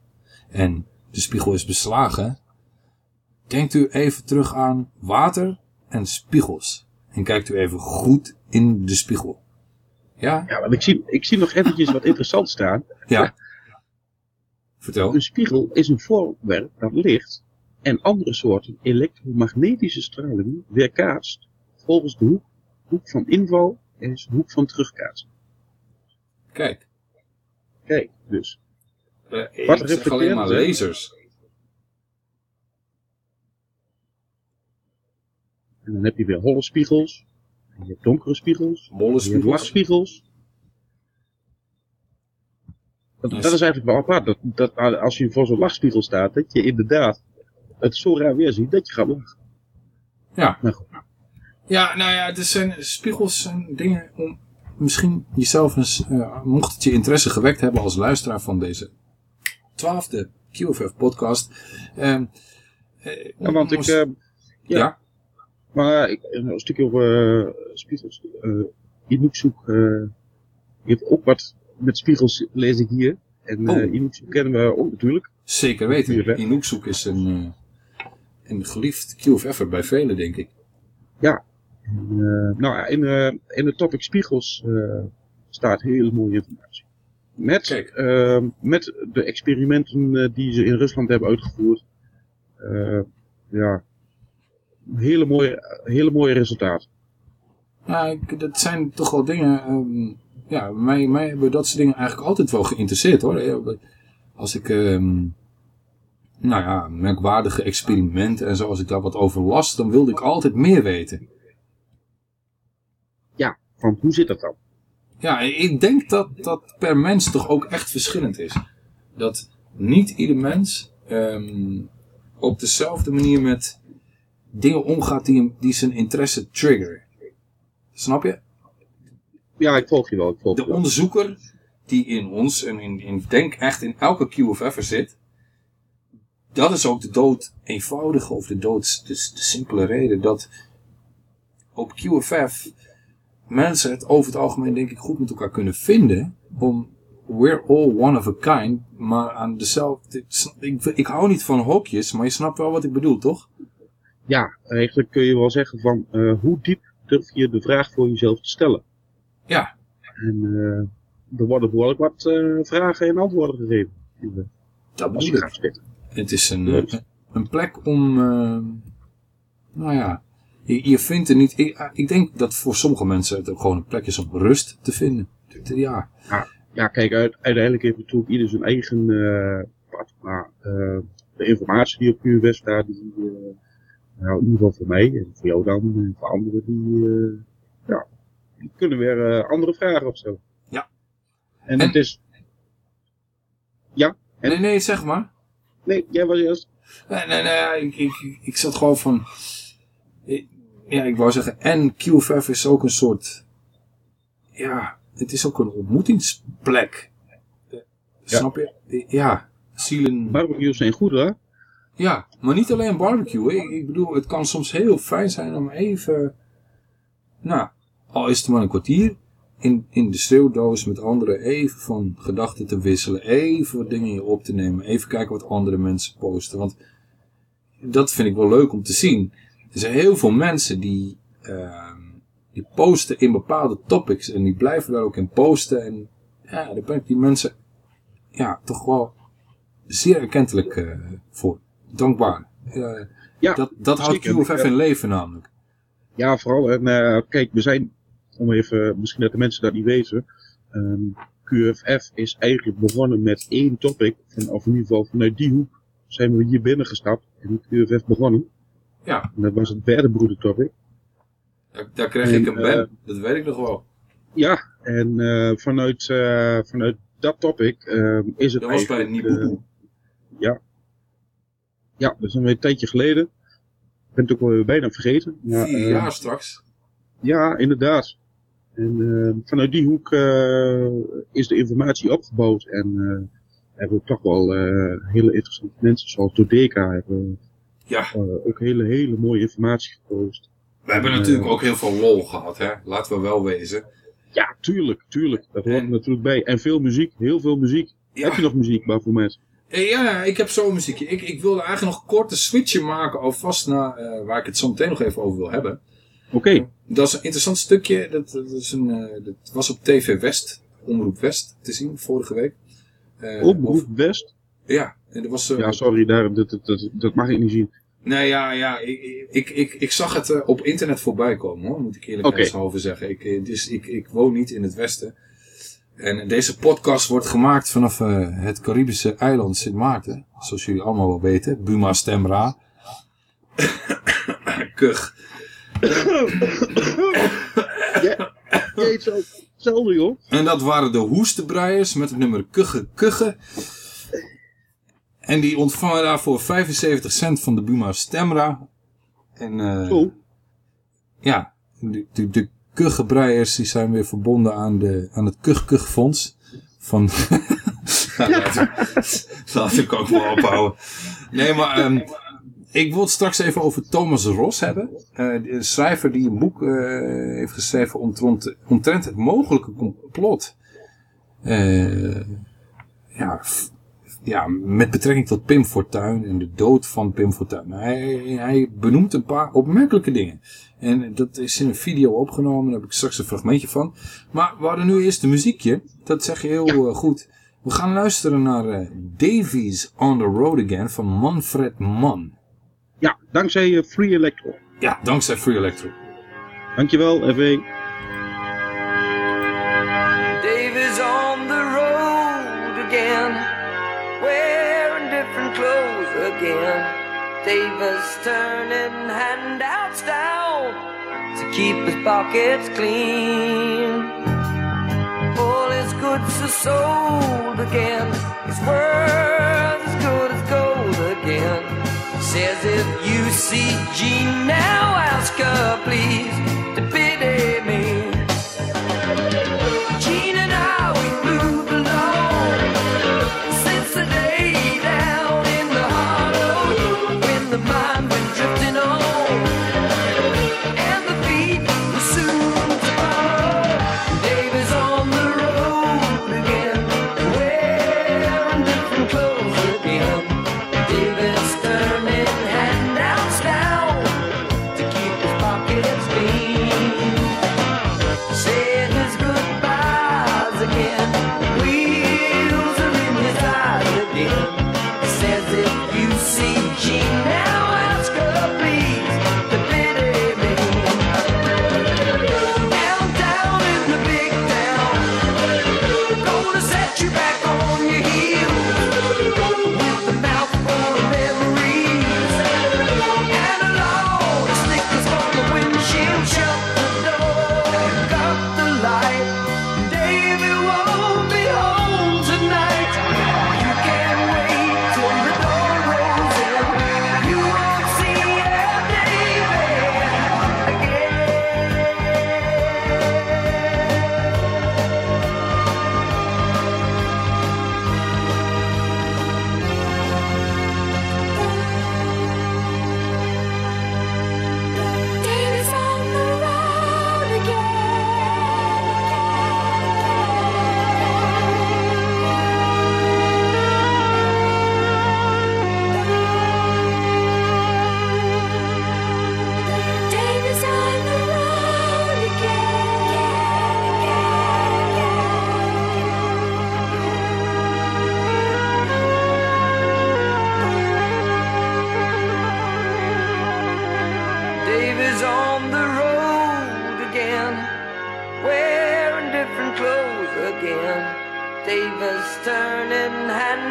en de spiegel is beslagen, denkt u even terug aan water en spiegels. En kijkt u even goed in de spiegel. Ja? Ja, want ik zie, ik zie nog eventjes wat interessant staan. Ja. Vertel. Een spiegel is een voorwerp dat licht en andere soorten elektromagnetische straling weerkaatst volgens de hoek, hoek van inval en de hoek van terugkaatsen. Kijk. Kijk, dus. Ik Wat zeg reflecteert alleen maar lasers. En dan heb je weer holle spiegels. Je hebt donkere spiegels. Je hebt spiegels. lachspiegels. Dat, dat is eigenlijk wel apart. Dat, dat als je voor zo'n lachspiegel staat, dat je inderdaad het zo raar weer ziet dat je gaat lachen. Ja. Nou goed. Ja, nou ja, het zijn spiegels zijn dingen om misschien jezelf eens, eh, mocht het je interesse gewekt hebben als luisteraar van deze twaalfde QFF podcast. ehm, eh, Ja, want ik, eh, ja. ja. Maar ik, een stukje over eh, spiegels. eh Inukzoek, eh je hebt ook wat met spiegels, lees ik hier. En eh Oh. Kennen we ook natuurlijk. Zeker weten. Inookzoek is een, eh, een geliefd QFF'er bij velen, denk ik. Ja. En, eh, nou, in, eh, in de topic spiegels eh, staat hele mooie informatie. Met, eh, met de experimenten eh, die ze in Rusland hebben uitgevoerd. eh, ja, hele mooie, hele mooie resultaten. Ja, ik- dat zijn toch wel dingen. ehm, ja, mij, mij hebben dat soort dingen eigenlijk altijd wel geïnteresseerd hoor. Als ik, ehm, nou ja, merkwaardige experimenten en zo, als ik daar wat over las, dan wilde ik altijd meer weten. Ja, van hoe zit dat dan? Ja, ik denk dat dat per mens toch ook echt verschillend is. Dat niet ieder mens ehm, op dezelfde manier met dingen omgaat die, hem- die zijn interesse triggeren. Snap je? Ja, ik volg je wel. Ik volg de je wel. onderzoeker die in ons en in, in denk echt in elke QFF'er zit, dat is ook de dood eenvoudige of de dood de, de simpele reden dat op QFF mensen het over het algemeen denk ik goed met elkaar kunnen vinden om we're all one of a kind, maar aan dezelfde ik, ik hou niet van hokjes, maar je snapt wel wat ik bedoel, toch? Ja, eigenlijk kun je wel zeggen van eh, hoe diep durf je de vraag voor jezelf te stellen? Ja. En eh, er worden behoorlijk wat eh, vragen en antwoorden gegeven. Dat gaat ik. Het is een, een plek om, nou ja, je, je vindt er niet, ik, ik denk dat voor sommige mensen het ook gewoon een plek is om rust te vinden. Ja, Ja, ja kijk, uit- uiteindelijk heeft natuurlijk ieder zijn eigen pad. Maar de informatie die op QFS staat, die, nou, in ieder geval voor mij en voor jou dan, en voor anderen, die, eh, ja, die kunnen weer eh, andere vragen opstellen. Ja. En, het is... Ja? En? Nee, nee, zeg maar. Nee, jij was eerst. Nee, nee, nee, ik, ik, ik zat gewoon van, ik- ja, ik wou zeggen, en QFF is ook een soort, ja, het is ook een ontmoetingsplek. Snap je? Ja, zielen... Barbecues zijn goed, hè? Ja, maar niet alleen barbecue. Ik, ik bedoel, het kan soms heel fijn zijn om even, nou, al is het maar een kwartier, in, in de schreeuwdoos met anderen even van gedachten te wisselen. Even wat dingen in je op te nemen. Even kijken wat andere mensen posten. Want dat vind ik wel leuk om te zien. Er zijn heel veel mensen die, ehm, die posten in bepaalde topics. En die blijven daar ook in posten. En ja, daar ben ik die mensen ja, toch wel zeer erkentelijk eh, voor. Dankbaar. Eh, Ja, dat dat houdt. QFF in leven namelijk. Ja, vooral. En eh, kijk, we zijn, om even, misschien dat de mensen dat niet weten. ehm, QFF is eigenlijk begonnen met één topic. Van, of in ieder geval vanuit die hoek zijn we hier binnengestapt. En QFF begonnen. Ja. En dat was het derde topic. Daar, daar kreeg ik En, een ben. eh, dat weet ik nog wel. Ja, en eh, vanuit, eh, vanuit dat topic ehm, is het Dat was bij eh, ja. Ja, dat is een tijdje geleden. Ik ben het ook wel bijna vergeten. Maar, Vier eh, jaar straks. Ja, inderdaad. En eh, vanuit die hoek eh, is de informatie opgebouwd. En eh, hebben we toch wel eh, hele interessante mensen zoals Dodeka hebben ja. ook hele, hele mooie informatie gepost. We hebben En, natuurlijk eh, ook heel veel lol gehad, hè? Laten we wel wezen. Ja, tuurlijk, tuurlijk. Dat hoort er natuurlijk bij. En veel muziek, heel veel muziek. Heb je nog muziek? Eh, Ja, ik heb zo'n muziekje. Ik, ik wilde eigenlijk nog kort een switchje maken alvast naar eh, waar ik het zo meteen nog even over wil hebben. Oké. Dat is een interessant stukje. Dat, dat, is een, eh, dat was op TV West, Omroep West, te zien vorige week. Eh, Omroep of- West? Ja, en er was... eh, Ja, sorry, daar, dat, dat, dat, dat mag ik niet zien. Nee, ja, ja ik, ik, ik, ik zag het eh, op internet voorbij komen, hoor, moet ik eerlijkheidshalve zeggen. Ik, eh, dus ik, ik woon niet in het Westen. En deze podcast wordt gemaakt vanaf eh, het Caribische eiland Sint Maarten. Zoals jullie allemaal wel weten. Buma Stemra. Kuch. ja. Hetzelfde, joh. En dat waren de hoestenbreiers met het nummer Kugge Kugge. En die ontvangen daarvoor 75 cent van de Buma Stemra. En eh, ja, de, de, de Kuggebreiers die zijn weer verbonden aan, de, aan het Kug Kug Fonds. Van... ja, laten ik ook wel ophouden. Nee, maar ehm, ik wil het straks even over Thomas Ross hebben. Eh, een schrijver die een boek eh, heeft geschreven omtrent, omtrent het mogelijke complot. Eh, ja, ja, met betrekking tot Pim Fortuyn en de dood van Pim Fortuyn. Hij benoemt een paar opmerkelijke dingen. En dat is in een video opgenomen, daar heb ik straks een fragmentje van. Maar we hadden nu eerst een muziekje, dat zeg je heel eh, goed. We gaan luisteren naar eh, Davies on the Road Again van Manfred Mann. Ja, dankzij eh, Free Electro. Ja, dankzij Free Electro. Dankjewel, FW. Dave is on the road again, wearing different clothes again. Is turning handouts down to keep his pockets clean. All his goods are sold again, his worth as good as gold again. Says if you see Jean now, ask her please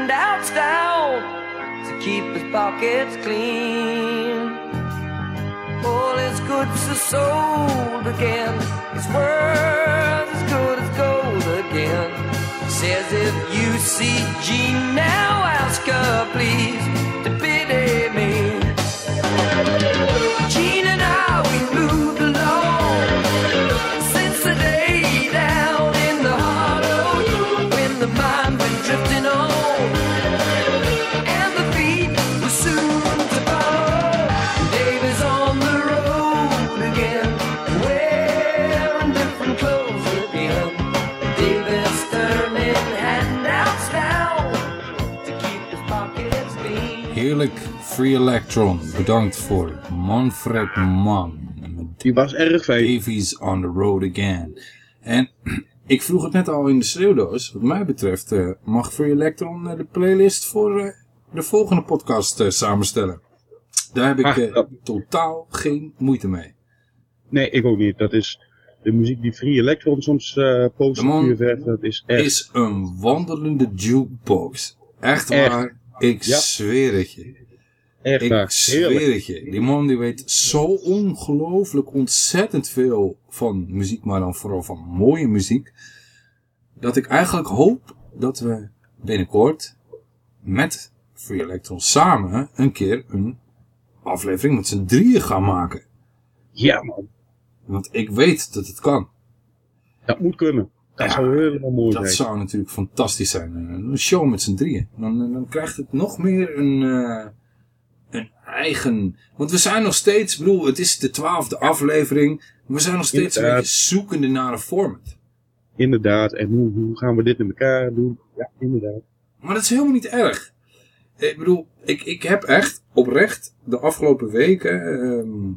handouts down to keep his pockets clean. All his goods are sold again, his worth as good as gold again. Says if you see Jean now, ask her please Free Electron. Bedankt voor Manfred Mann. Die was erg fijn. Davies on the road again. En ik vroeg het net al in de schreeuwdoos. Wat mij betreft eh, mag Free Electron eh, de playlist voor eh, de volgende podcast samenstellen. Daar heb ik Ah, dat- totaal geen moeite mee. Nee, ik ook niet. Dat is de muziek die Free Electron soms man op UFF. Dat is echt... Is een wandelende jukebox. Echt Echt. waar. Ik Ja. zweer het je. Echt ik waar. zweer Heerlijk. het je. Die man die weet zo ongelooflijk ontzettend veel van muziek, maar dan vooral van mooie muziek. Dat ik eigenlijk hoop dat we binnenkort met Free Electron samen een keer een aflevering met z'n drieën gaan maken. Ja man, Want ik weet dat het kan. dat moet kunnen. Dat zou helemaal mooi Dat zijn. zou natuurlijk fantastisch zijn. Een show met z'n drieën. Dan, dan krijgt het nog meer een, eh, een eigen... Want we zijn nog steeds, ik bedoel, het is de twaalfde aflevering. We zijn nog steeds een beetje zoekende naar een format. Inderdaad. En hoe, hoe gaan we dit met elkaar doen? Ja, inderdaad. Maar dat is helemaal niet erg. Ik bedoel, ik, ik heb echt oprecht de afgelopen weken ehm,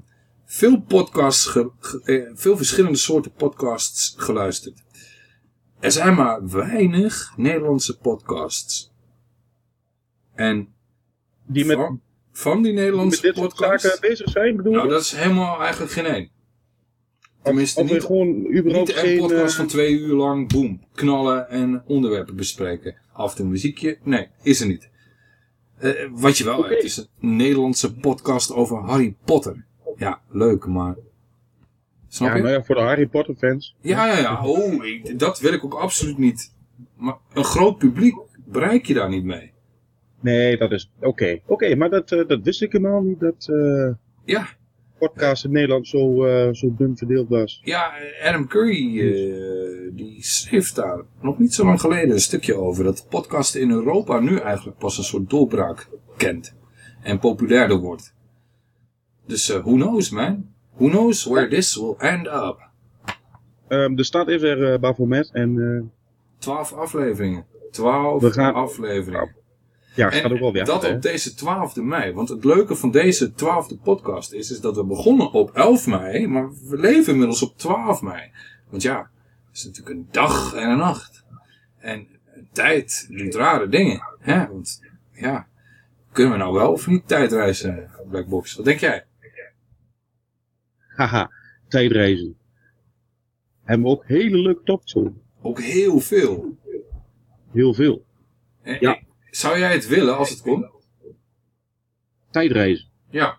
veel podcasts, ge- ge- eh, veel verschillende soorten podcasts geluisterd. Er zijn maar weinig Nederlandse podcasts. En Die met, van, van die Nederlandse met dit soort zaken bezig zijn, bedoel Nou, je? dat is helemaal eigenlijk geen één. Tenminste, of we niet, gewoon überhaupt niet geen, podcast eh, van twee uur lang, boem, knallen en onderwerpen bespreken. Af en toe een muziekje. Nee, is er niet. Eh, wat je wel hebt, is een Nederlandse podcast over Harry Potter. Ja, leuk, maar... Snap ja, je? nou ja, voor de Harry Potter fans. Ja, ja, ja. Oh, ik- dat wil ik ook absoluut niet. Maar een groot publiek bereik je daar niet mee. Nee, dat is... Oké, oké, maar dat, eh, dat wist ik helemaal niet, dat eh Ja. podcast in Nederland zo, eh, zo dun verdeeld was. Ja, Adam Curry, die schreef daar nog niet zo lang geleden een stukje over. Dat podcasten in Europa nu eigenlijk pas een soort doorbraak kent. En populairder wordt. Dus who knows, man? Who knows where this will end up? Ehm, er staat even er uh, Baphomet en... eh, Twaalf afleveringen. Twaalf We gaan- afleveringen. Ja, gaat ook wel weg. dat hè? op deze 12e mei. Want het leuke van deze 12e podcast is, is dat we begonnen op 11 mei, maar we leven inmiddels op 12 mei. Want ja, het is natuurlijk een dag en een nacht. En tijd doet rare dingen. Hè? Want ja, kunnen we nou wel of niet tijdreizen, Blackbox? Wat denk jij? Haha, tijdreizen. Hebben we ook hele leuke over. Ook heel veel. Heel veel. Ja. Zou jij het willen als het komt? Tijdreizen. Ja.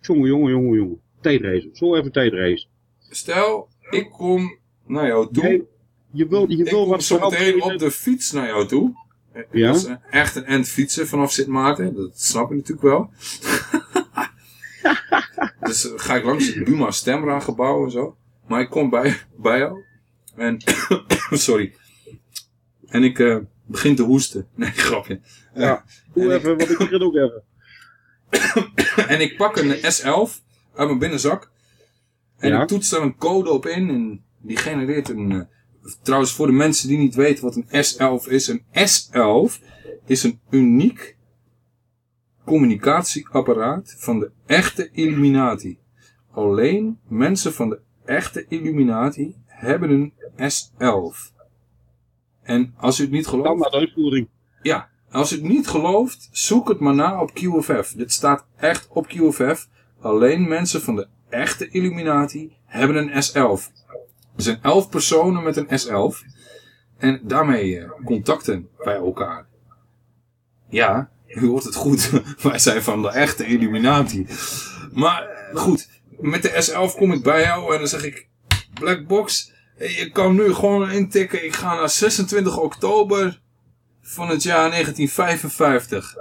Jongen, jongen, jongen, jongen. Tijdreizen. Zo even tijdreizen. Stel, ik kom naar jou toe. Je wil, je ik wil kom wat zo meteen op de fiets naar jou toe. Ja? Dat is eh, echt een end fietsen vanaf Sint Maarten. Dat snap je natuurlijk wel. dus eh, ga ik langs het Buma Stemra gebouw en zo. Maar ik kom bij, bij jou. En, sorry. En ik eh, begin te hoesten. Nee, grapje. Eh, Ja, doe even, want ik begin ook even. en ik pak een S11 uit mijn binnenzak. En Ja. ik toets daar een code op in. En die genereert een... eh, trouwens, voor de mensen die niet weten wat een S11 is. Een S11 is een uniek communicatieapparaat van de echte Illuminati. Alleen mensen van de echte Illuminati hebben een S11. En als u het niet gelooft... Standaard uitvoering. Ja, Als u het niet gelooft, zoek het maar na op QFF. Dit staat echt op QFF. Alleen mensen van de echte Illuminati hebben een S11. Er zijn 11 personen met een S11. En daarmee eh, contacten wij elkaar. Ja, u hoort het goed. wij zijn van de echte Illuminati. Maar eh, goed, met de S11 kom ik bij jou en dan zeg ik... Black Box, eh, je kan nu gewoon intikken. Ik ga naar 26 oktober van het jaar 1955.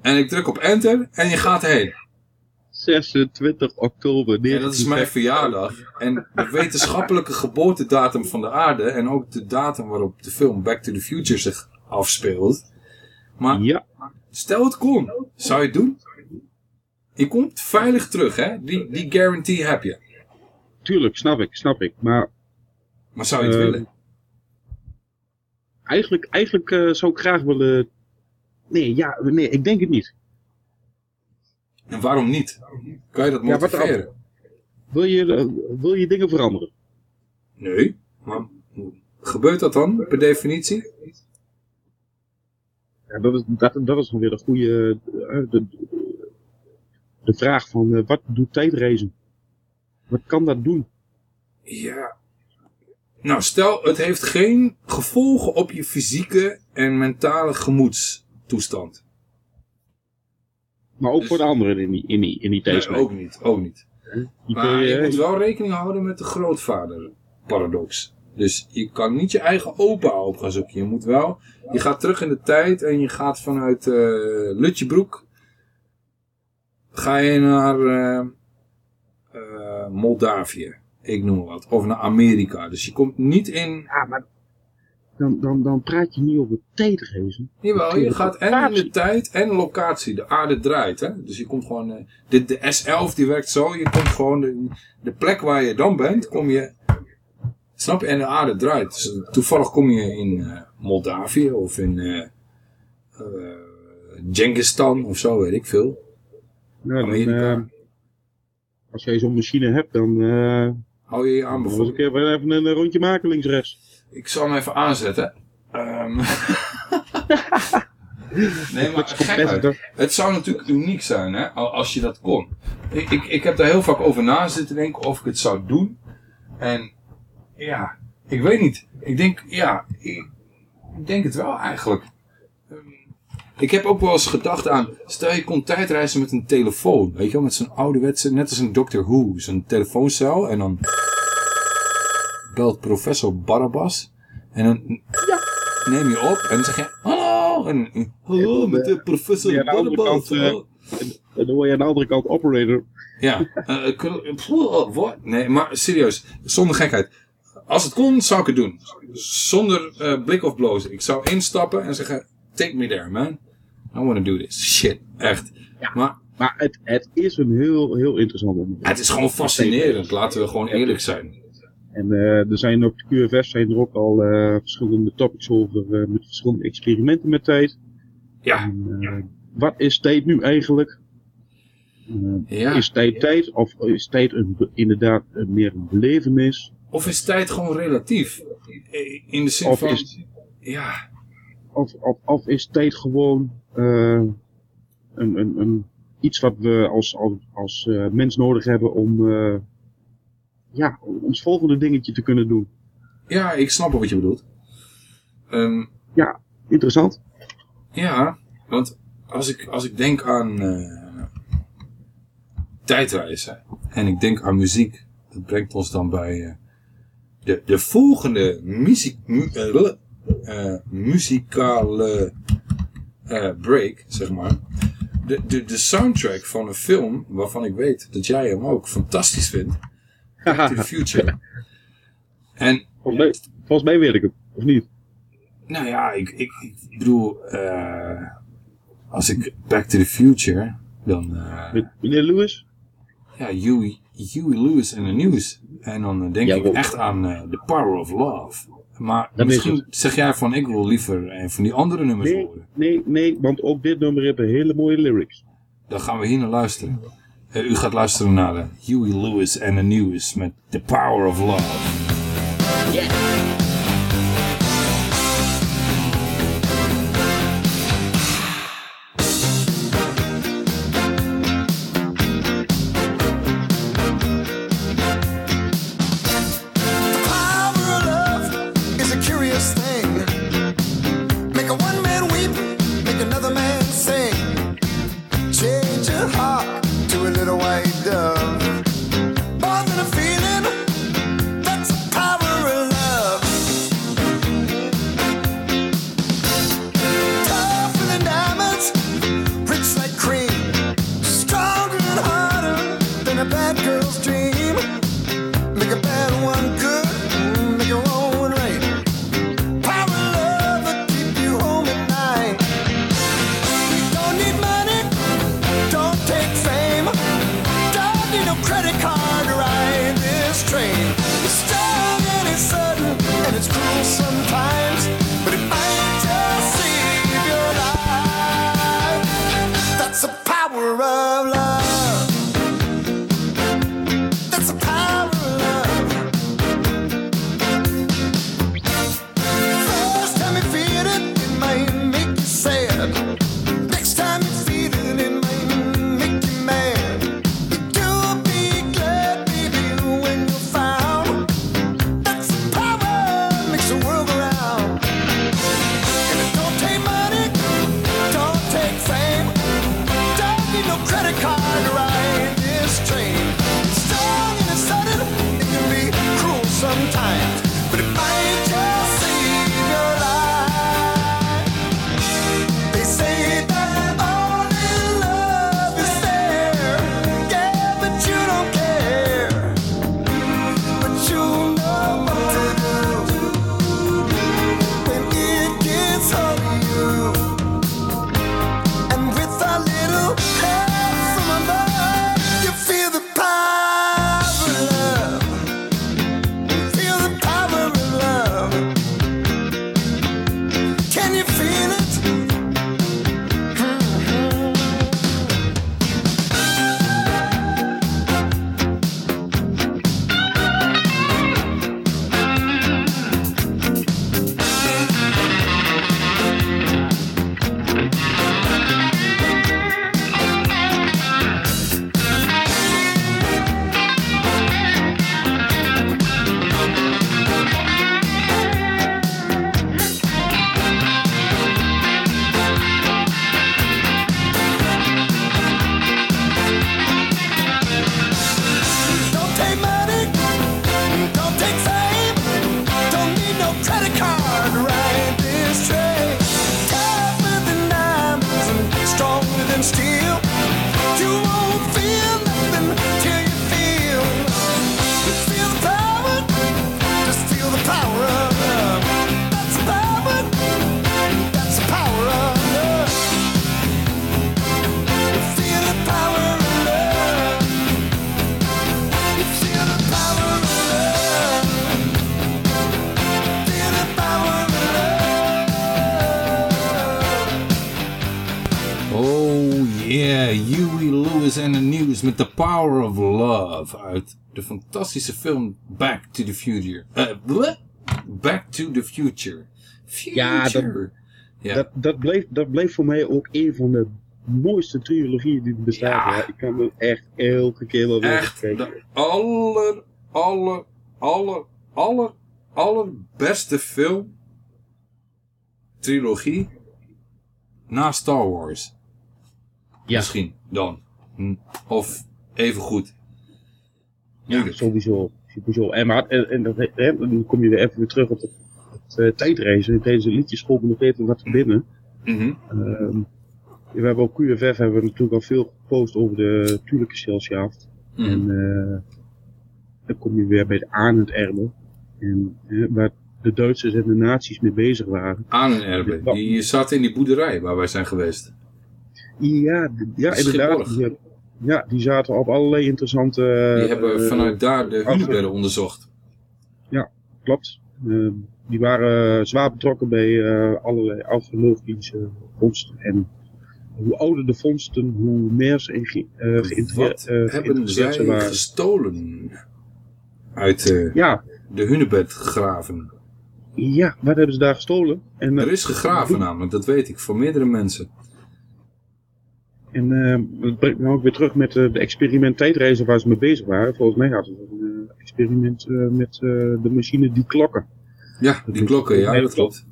En ik druk op enter en je gaat heen. 26 oktober En dat is mijn verjaardag. En de wetenschappelijke geboortedatum van de aarde. En ook de datum waarop de film Back to the Future zich afspeelt. Maar ja. stel het kon. Zou je het doen? Je komt veilig terug, hè? Die, die guarantee heb je. Tuurlijk, snap ik, snap ik. Maar, Maar zou je het eh, willen? Eigenlijk, eigenlijk eh, zou ik graag willen... Nee, ja, nee, ik denk het niet. En waarom niet? Kan je dat Ja, wat motiveren? Wil je, eh, wil je dingen veranderen? Nee. Maar gebeurt dat dan per definitie? Ja, dat, is, dat, dat is dan weer de goede... de, de vraag van, wat doet tijdreizen? Wat kan dat doen? Ja. Nou, stel, het heeft geen gevolgen op je fysieke en mentale gemoedstoestand. Maar ook voor de anderen in die, in die, in die Nee, ook niet, ook niet. Die Maar je, je- moet wel rekening houden met de grootvader-paradox. Dus je kan niet je eigen opa op gaan zoeken. Je moet wel, je gaat terug in de tijd en je gaat vanuit eh Lutjebroek, ga je naar eh, Moldavië, ik noem maar wat, of naar Amerika. Dus je komt niet in... Ja, maar dan, dan, dan praat je niet over tijdreizen. Jawel, je gaat en in de tijd en locatie. De aarde draait, hè. Dus je komt gewoon... eh, de, de S11 die werkt zo. Je komt gewoon... De, de plek waar je dan bent, kom je... Snap je? En de aarde draait. Dus toevallig kom je in eh, Moldavië of in... eh eh, Genghisstan of zo, weet ik veel. Nou, dan, eh, als jij zo'n machine hebt, dan... eh Hou je je aan bijvoorbeeld. keer wel even een rondje maken links-rechts. Ik zal hem even aanzetten. Ehm. nee, maar gekheid. Het zou natuurlijk uniek zijn, hè, al- als je dat kon. Ik, ik, ik heb daar heel vaak over na zitten denken of ik het zou doen. En ja, ik weet niet. Ik denk, ja, ik, ik denk het wel eigenlijk. Ik heb ook wel eens gedacht aan, stel je kon tijdreizen met een telefoon, weet je wel, met zo'n ouderwetse, net als een Doctor Who, zo'n telefooncel en dan belt professor Barabbas en dan neem je op en dan zeg je, hallo, en hallo met de professor Ja, Barabbas. kant, eh, hallo." en, dan hoor je aan de andere kant operator. Ja, eh, kun- pff, wat? Nee, maar serieus, zonder gekheid. Als het kon, zou ik het doen. Zonder eh, blik of blozen. Ik zou instappen en zeggen, take me there, man. I want to do this. Shit, echt. Maar Maar het, het is een heel, heel interessant onderwerp. het is gewoon fascinerend, laten we gewoon eerlijk zijn. En eh, er zijn op de QFF zijn er ook al eh, verschillende topics over eh, met verschillende experimenten met tijd. Ja. En, wat is tijd nu eigenlijk? Ja. Is tijd tijd of is tijd een, inderdaad een, meer een belevenis? Of is tijd gewoon relatief? In de zin Of van, is- ja, Of, of, of is tijd gewoon eh, een, een, een, iets wat we als, als, als eh, mens nodig hebben om eh, ja, om ons volgende dingetje te kunnen doen? ja, ik snap wat je bedoelt. Ehm, Ja, interessant. Ja, want als ik, als ik denk aan tijdreizen en ik denk aan muziek, dat brengt ons dan bij de, de volgende muziek, mu, eh, muzikale eh, break, zeg maar. De, de, de soundtrack van een film waarvan ik weet dat jij hem ook fantastisch vindt. Back to the Future. En Volgens mij, volgens mij weet ik het, of niet? nou ja, ik, ik, ik bedoel, eh, als ik Back to the Future, dan, meneer Lewis? ja, Huey, Huey Lewis en de nieuws. En dan denk Ja, ik echt aan The Power of Love. Maar misschien zeg jij van, ik wil liever een van die andere nummers Nee, horen. nee, nee, want ook dit nummer heeft een hele mooie lyrics. Dan gaan we hier naar luisteren. Eh, u gaat luisteren naar de Huey Lewis en de nieuws met The Power of Love. Met The Power of Love uit de fantastische film Back to the Future. Eh? Back to the Future. Future. Ja, dat, Ja. Dat, dat, bleef, dat bleef voor mij ook een van de mooiste trilogieën die er bestaat. Ja. Ik kan me echt elke keer wel weer Echt de aller, aller, aller, aller, allerbeste film trilogie na Star Wars. Ja. Misschien dan. Hm. Of even goed. Ja, sowieso. sowieso. En, maar, en, en dat, hè, dan kom je weer even weer terug op het, het eh, tijdreizen. Deze liedjes schoppen nog even wat verbinden. Mhm. Ehm, we hebben op QFF hebben we natuurlijk al veel gepost over de Tuurlijke Shellshaft. Mhm. En eh, dan kom je weer bij de aan het Erbe. En eh, waar de Duitsers en de nazi's mee bezig waren. Aan en Erbe. Die zat in die boerderij waar wij zijn geweest. Ja, ja inderdaad. Ja, die zaten op allerlei interessante... Die hebben eh, vanuit daar de hunebedden onderzocht. Ja, klopt. Eh, die waren zwaar betrokken bij eh, allerlei archeologische vondsten. En hoe ouder de vondsten, hoe meer ze ge Wat geïnteresseerd eh, hebben zij waren. gestolen? Uit Ja. de hunebedgraven. Ja, wat hebben ze daar gestolen? En, Er is gegraven namelijk, dat weet ik, voor meerdere mensen. En eh, dat brengt me ook weer terug met eh, de experiment tijdreizen waar ze mee bezig waren. Volgens mij hadden ze een eh, experiment met de machine die klokken. Ja, die klokken, ja, dat klopt.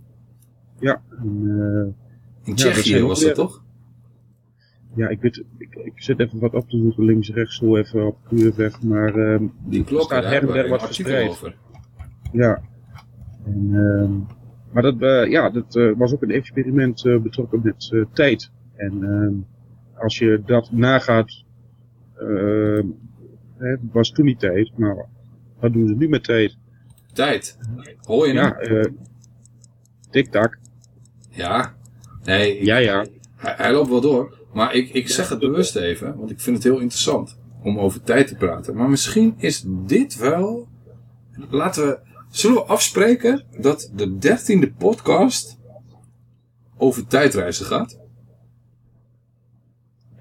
Ja. En, In Tsjechië was dat toch? Ja, ik, weet, ik, ik zit even wat op te zoeken, links, rechts, zo even op weg. Maar Die klokken, staat her en der wat verspreid. over. Ja. En, ehm, maar dat, ja, dat was ook een experiment betrokken met tijd. En ehm, als je dat nagaat, hè, het was toen niet tijd, maar wat doen ze nu met tijd? Tijd. Hoor je Ja, hem? eh tik-tak. Ja. Nee, ik- Ja, ja. Hij, hij loopt wel door. Maar ik, ik zeg het bewust even, want ik vind het heel interessant om over tijd te praten. Maar misschien is dit wel... Laten we... Zullen we afspreken dat de dertiende podcast over tijdreizen gaat?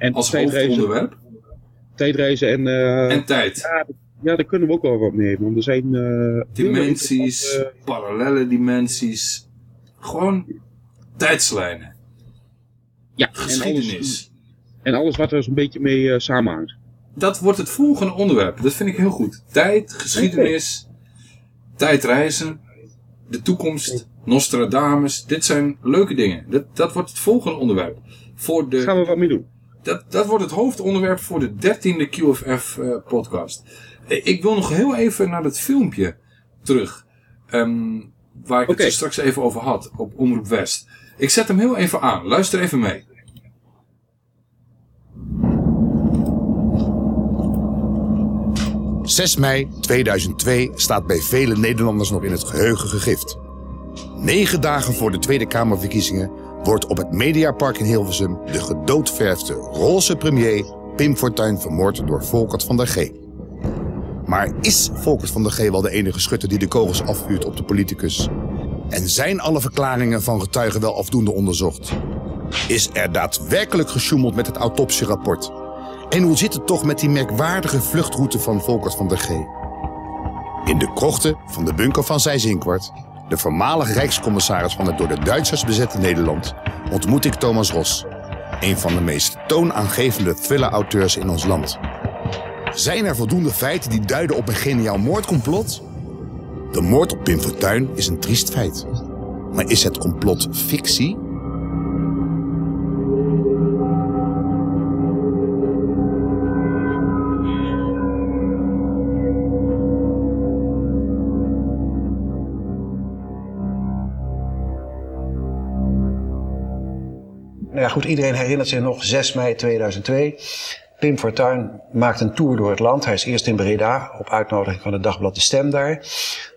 En Als hoofdonderwerp? Tijdreizen en... eh, En tijd. Ja, ja, daar kunnen we ook wel wat mee. Want er zijn... eh, Dimensies, interessante- parallele dimensies. Gewoon tijdslijnen. Ja, Geschiedenis. En alles, en alles wat er zo'n beetje mee eh, samenhangt. Dat wordt het volgende onderwerp. Dat vind ik heel goed. Tijd, geschiedenis, tijdreizen, de toekomst, Nostradamus. Dit zijn leuke dingen. Dat, dat wordt het volgende onderwerp. Voor de, Gaan we wat mee doen. Dat, dat wordt het hoofdonderwerp voor de dertiende QFF eh, podcast. Eh, Ik wil nog heel even naar dat filmpje terug. ehm, waar ik het er straks even over had. Op Omroep West. Ik zet hem heel even aan. Luister even mee. ...6 mei 2002 staat bij vele Nederlanders nog in het geheugen gegrift. Negen dagen voor de Tweede Kamerverkiezingen... wordt op het Mediapark in Hilversum... de gedoodverfde roze premier Pim Fortuyn vermoord door Volkert van der G. Maar is Volkert van der G wel de enige schutter die de kogels afvuurt op de politicus? En zijn alle verklaringen van getuigen wel afdoende onderzocht? Is er daadwerkelijk gesjoemeld met het autopsierapport? En hoe zit het toch met die merkwaardige vluchtroute van Volkert van der G? In de krochten van de bunker van Zijzinkwart, de voormalig rijkscommissaris van het door de Duitsers bezette Nederland, ontmoet ik Thomas Ros, een van de meest toonaangevende thriller-auteurs in ons land. Zijn er voldoende feiten die duiden op een geniaal moordcomplot? De moord op Pim Fortuyn is een triest feit. Maar is het complot fictie? Ja, goed, iedereen herinnert zich nog 6 mei 2002. Pim Fortuyn maakt een tour door het land. Hij is eerst in Breda op uitnodiging van het dagblad De Stem daar.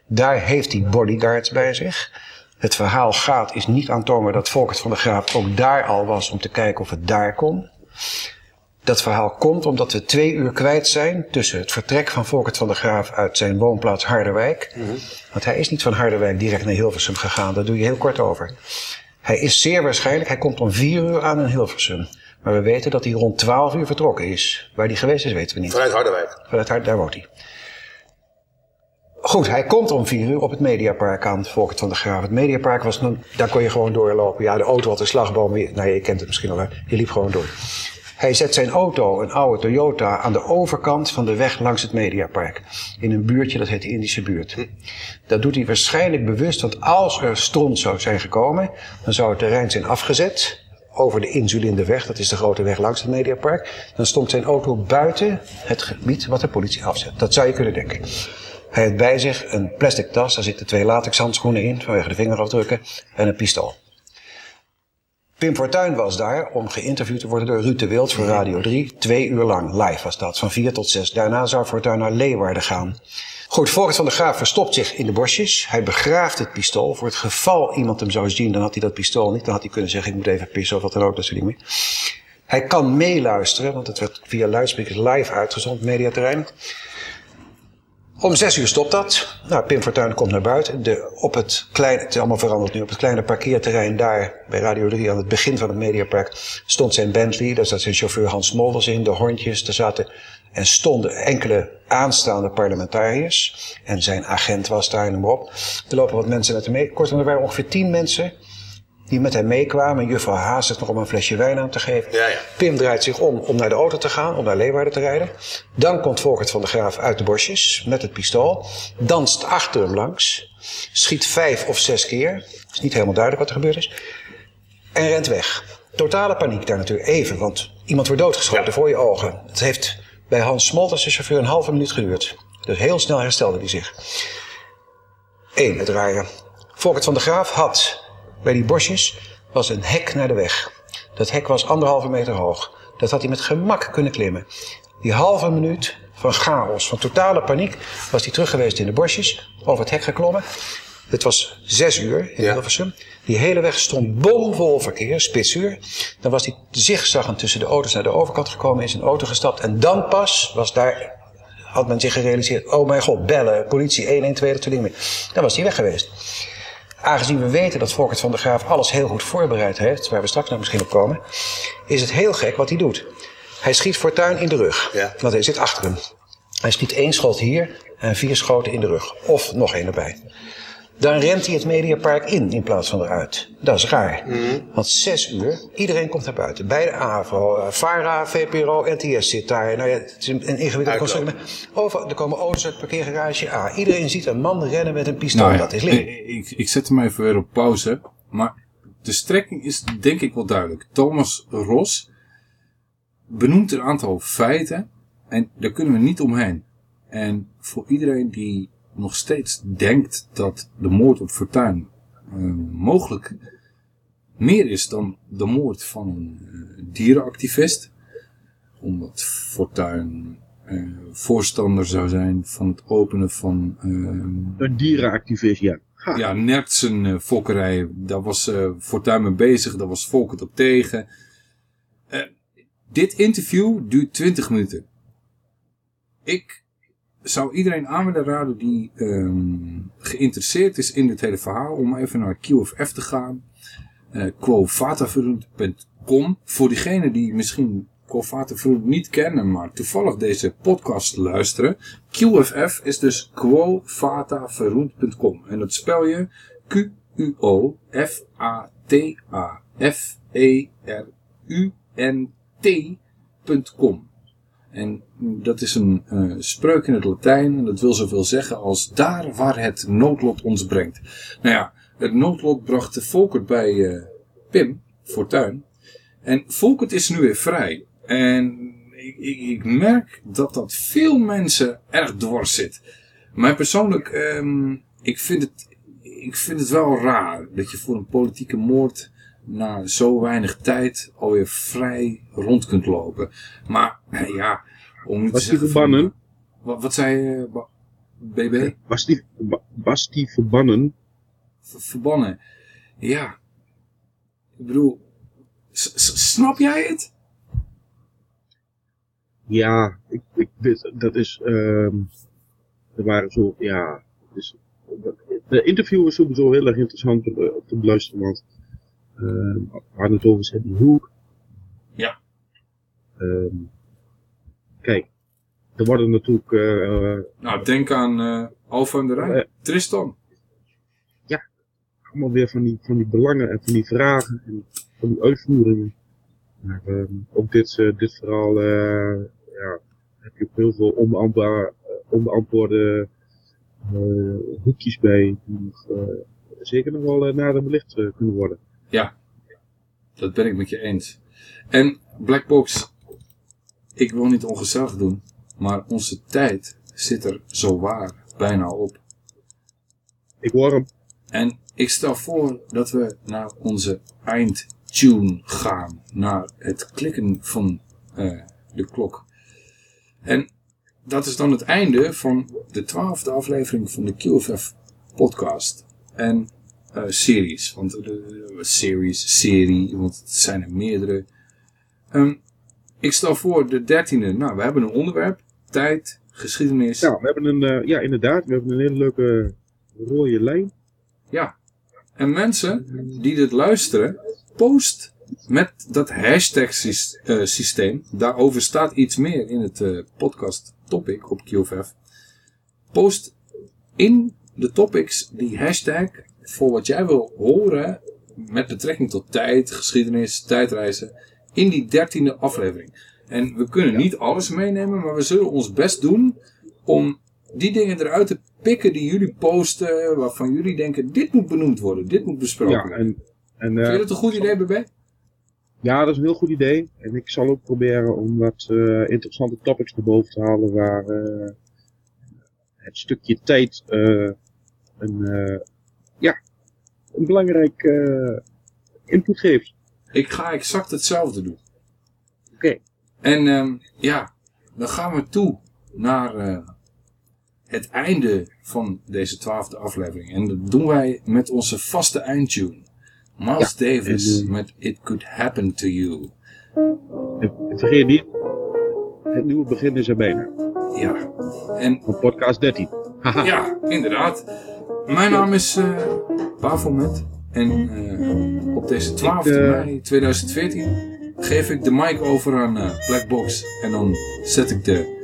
Daar heeft hij bodyguards bij zich. Het verhaal gaat, is niet aantoonbaar dat Volkert van der Graaf ook daar al was om te kijken of het daar kon. Dat verhaal komt omdat we twee uur kwijt zijn tussen het vertrek van Volkert van der Graaf uit zijn woonplaats Harderwijk. Want hij is niet van Harderwijk direct naar Hilversum gegaan, daar doe je heel kort over. Hij is zeer waarschijnlijk, hij komt om vier uur aan in Hilversum. Maar we weten dat hij rond 12 uur vertrokken is. Waar hij geweest is, weten we niet. Vanuit Harderwijk. Vanuit Hard- daar woont hij. Goed, hij komt om vier uur op het Mediapark aan, Volkert van der Graaf. Het Mediapark was, nog- daar kon je gewoon doorlopen. Ja, de auto had een slagboom. Nou, je kent het misschien al, hè? je liep gewoon door. Hij zet zijn auto, een oude Toyota, aan de overkant van de weg langs het Mediapark. In een buurtje, dat heet de Indische buurt. Dat doet hij waarschijnlijk bewust, want als er stront zou zijn gekomen, dan zou het terrein zijn afgezet over de Insulindeweg, dat is de grote weg langs het Mediapark. Dan stond zijn auto buiten het gebied wat de politie afzet. Dat zou je kunnen denken. Hij heeft bij zich een plastic tas, daar zitten twee latexhandschoenen in vanwege de vingerafdrukken en een pistool. Pim Fortuyn was daar om geïnterviewd te worden door Ruud de Wild voor Radio 3. Twee uur lang, live was dat, van 4 tot 6. Daarna zou Fortuyn naar Leeuwarden gaan. Goed, Volkert van der Graaf verstopt zich in de bosjes. Hij begraaft het pistool. Voor het geval iemand hem zou zien, dan had hij dat pistool niet. Dan had hij kunnen zeggen, ik moet even pissen of wat dan ook, dat soort dingen meer. Hij kan meeluisteren, want het werd via luidsprekers live uitgezonden, mediaterrein. Om zes uur stopt dat. Nou, Pim Fortuyn komt naar buiten. De, op het kleine, het is allemaal veranderd nu, op het kleine parkeerterrein daar bij Radio 3 aan het begin van het Mediapark stond zijn Bentley. Daar zat zijn chauffeur Hans Molders in, de hondjes. Er zaten en stonden enkele aanstaande parlementariërs. En zijn agent was daar, noem maar op. Er lopen wat mensen met hem mee. Kortom, er waren ongeveer tien mensen die met hem meekwamen. Juffrouw Haas zegt nog om een flesje wijn aan te geven. Ja, ja. Pim draait zich om om naar de auto te gaan, om naar Leeuwarden te rijden. Dan komt Volkert van der Graaf uit de bosjes met het pistool. Danst achter hem langs. Schiet vijf of zes keer. is niet helemaal duidelijk wat er gebeurd is. En rent weg. Totale paniek daar natuurlijk even, want iemand wordt doodgeschoten voor je ogen. Het heeft bij Hans Smolters, de chauffeur, een halve minuut geduurd. Dus heel snel herstelde hij zich. Eén, het rare. Volkert van der Graaf had bij die bosjes was een hek naar de weg. Dat hek was anderhalve meter hoog. Dat had hij met gemak kunnen klimmen. Die halve minuut van chaos, van totale paniek, was hij terug geweest in de bosjes, over het hek geklommen. Het was zes uur in Hilversum. Die hele weg stond bomvol verkeer, spitsuur. Dan was hij zigzaggend tussen de auto's naar de overkant gekomen, in zijn auto gestapt. En dan pas was daar, had men zich gerealiseerd, oh mijn god, bellen, politie, 112, dat soort dingen. Dan was hij weg geweest. Aangezien we weten dat Volkert van der Graaf alles heel goed voorbereid heeft, waar we straks nog misschien op komen, is het heel gek wat hij doet. Hij schiet Fortuyn in de rug, want hij zit achter hem. Hij schiet één schot hier en vier schoten in de rug, of nog één erbij. Dan rent hij het Mediapark in in plaats van eruit. Dat is raar. Want zes uur, iedereen komt naar buiten. Bij de AVRO, eh, VARA, VPRO, NTS zit daar. Nou ja, het is een, een ingewikkelde constructie. Over, er komen auto's uit het parkeergarage A. Iedereen ziet een man rennen met een pistool. Nou ja, dat is link. ik, ik zet hem even weer op pauze. Maar de strekking is denk ik wel duidelijk. Thomas Ros benoemt een aantal feiten. En daar kunnen we niet omheen. En voor iedereen die nog steeds denkt dat de moord op Fortuyn eh, mogelijk meer is dan de moord van een eh, dierenactivist. Omdat Fortuyn eh, voorstander zou zijn van het openen van... Een dierenactivist, ja. ja, Nertsen fokkerij, daar was Fortuyn mee bezig, daar was Volkert op tegen. Dit interview duurt 20 minuten. Ik zou iedereen aan willen raden die ehm, geïnteresseerd is in dit hele verhaal, om even naar QFF te gaan. Uh, quovatafront.com. Voor diegenen die misschien Quovatafront niet kennen, maar toevallig deze podcast luisteren. QFF is dus quovatafront.com. En dat spel je Q-U-O-F-A-T-A-F-E-R-U-N-T.com. En dat is een uh, spreuk in het Latijn en dat wil zoveel zeggen als daar waar het noodlot ons brengt. Nou ja, het noodlot bracht Volkert bij uh, Pim, Fortuyn. En Volkert is nu weer vrij. En ik, ik, ik, merk dat dat veel mensen erg dwars zit. Maar persoonlijk, um, ik, vind het, ik vind het wel raar dat je voor een politieke moord na zo weinig tijd alweer vrij rond kunt lopen. Maar ja, om niet Was te die verbannen? Wat, wat zei je, Ba- BB? Was die, was die verbannen? Verbannen. Ja. Ik bedoel, snap jij het? Ja, ik, ik weet, dat is, ehm er waren zo, ja, dus, de interview is sowieso heel erg interessant om, eh, om te beluisteren, want uh, het over Sandy Hook. Ja. Ehm, kijk, er worden natuurlijk... eh, Nou, denk aan eh Alfa en de Rijn. Eh. Tristan. allemaal weer van die, van die belangen en van die vragen en van die uitvoeringen. Maar ehm, ook dit, dit verhaal ja, heb je ook heel veel onbeantwoorde, onbeantwoorde hoekjes bij die nog, zeker nog wel eh, nader belicht kunnen worden. Ja, dat ben ik met je eens. En Blackbox, ik wil niet ongezellig doen, maar onze tijd zit er zo waar bijna op. Ik hoor hem. En ik stel voor dat we naar onze eindtune gaan, naar het klikken van eh, de klok. En dat is dan het einde van de twaalfde aflevering van de QFF podcast. En eh, series, want de, de- series, serie, want het zijn er meerdere. Ehm, ik stel voor de dertiende, nou we hebben een onderwerp, tijd, geschiedenis. Ja, we hebben een, eh, ja inderdaad, we hebben een hele leuke rode lijn. Ja. En mensen die dit luisteren, post met dat hashtag sys- eh, systeem. Daarover staat iets meer in het eh, podcast topic op QFF. Post in de topics die hashtag voor wat jij wil horen met betrekking tot tijd, geschiedenis, tijdreizen in die dertiende aflevering. En we kunnen niet alles meenemen, maar we zullen ons best doen om die dingen eruit te pikken die jullie posten, waarvan jullie denken, dit moet benoemd worden, dit moet besproken Ja, worden. en, en, Vind eh, je dat een goed idee, BB? Ja, dat is een heel goed idee. En ik zal ook proberen om wat eh, interessante topics naar boven te halen waar eh, het stukje tijd eh, een, eh, een belangrijk eh, input geeft. Ik ga exact hetzelfde doen. Oké. En ehm, ja, dan gaan we toe naar eh, het einde van deze twaalfde aflevering. En dat doen wij met onze vaste eindtune. Miles Davis en, met It Could Happen To You. En, vergeet niet, het nieuwe begin is er bijna. Ja. En, Van podcast 13. Haha. ja, inderdaad. Mijn naam is eh Bafomet. En eh, op deze 12 Ik, eh, mei 2014 geef ik de mic over aan eh, Blackbox. En dan zet ik de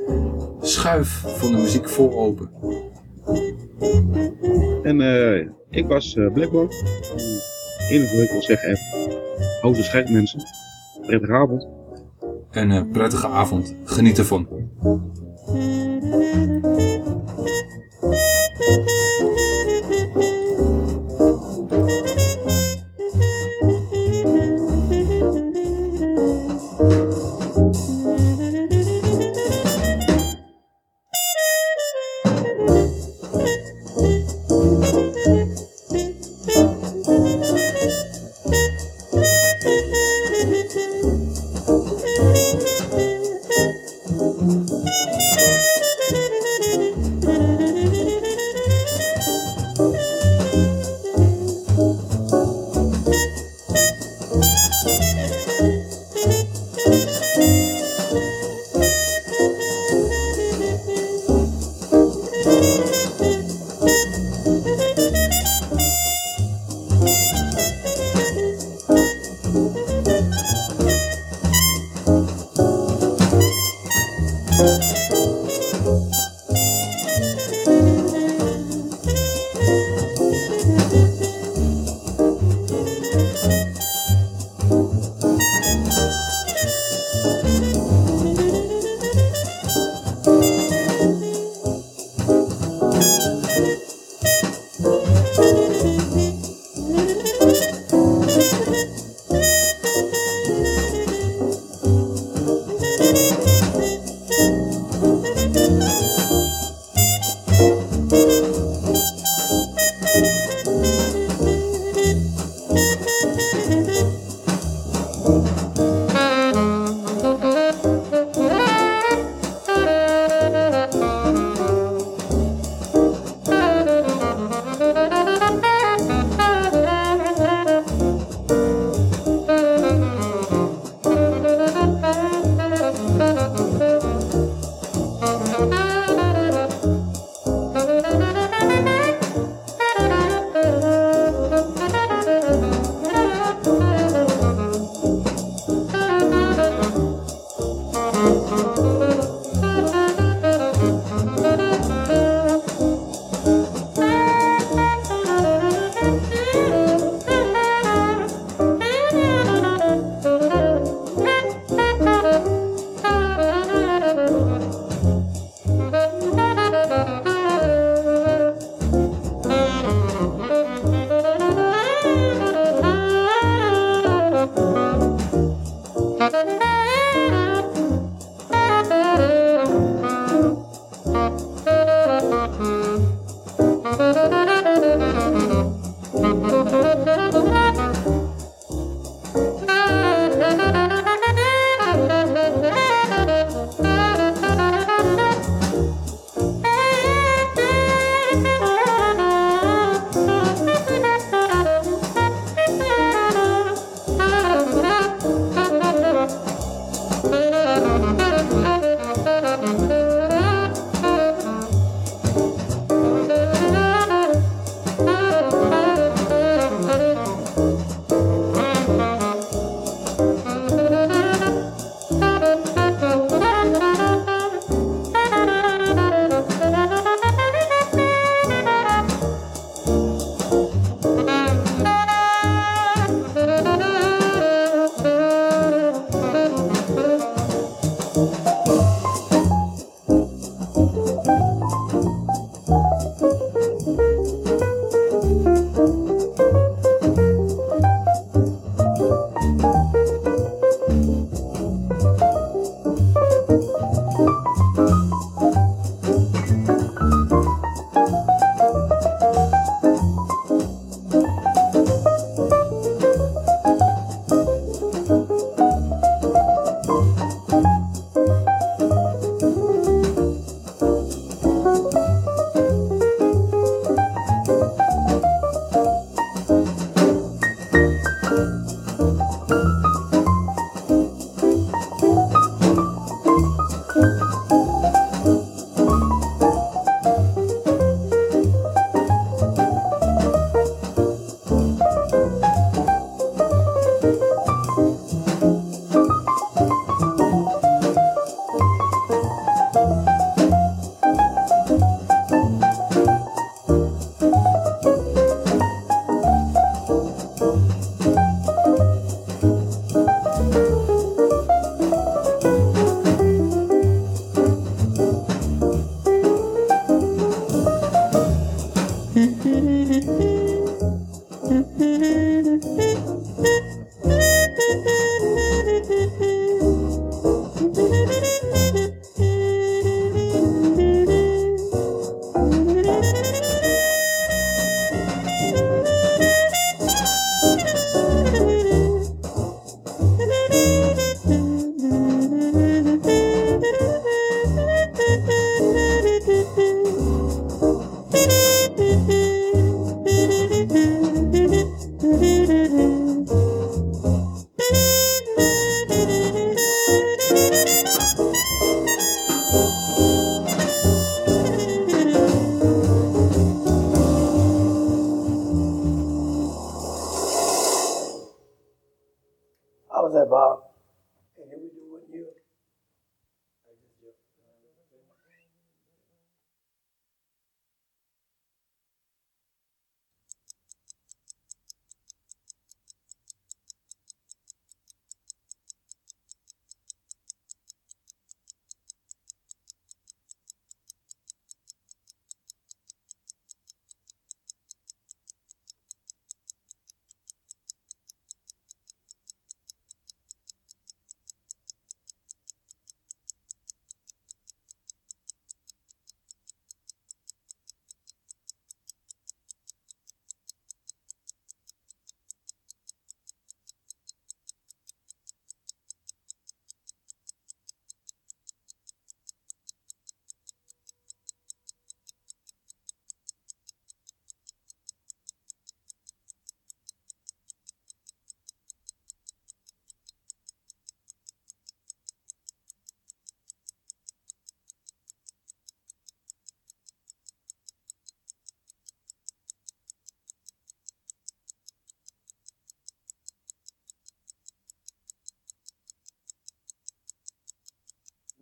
schuif van de muziek vol open. En ik was uh, Blackbox. Het enige wat ik wil zeggen is, hou de mensen. Prettige avond. En prettige avond. Geniet ervan.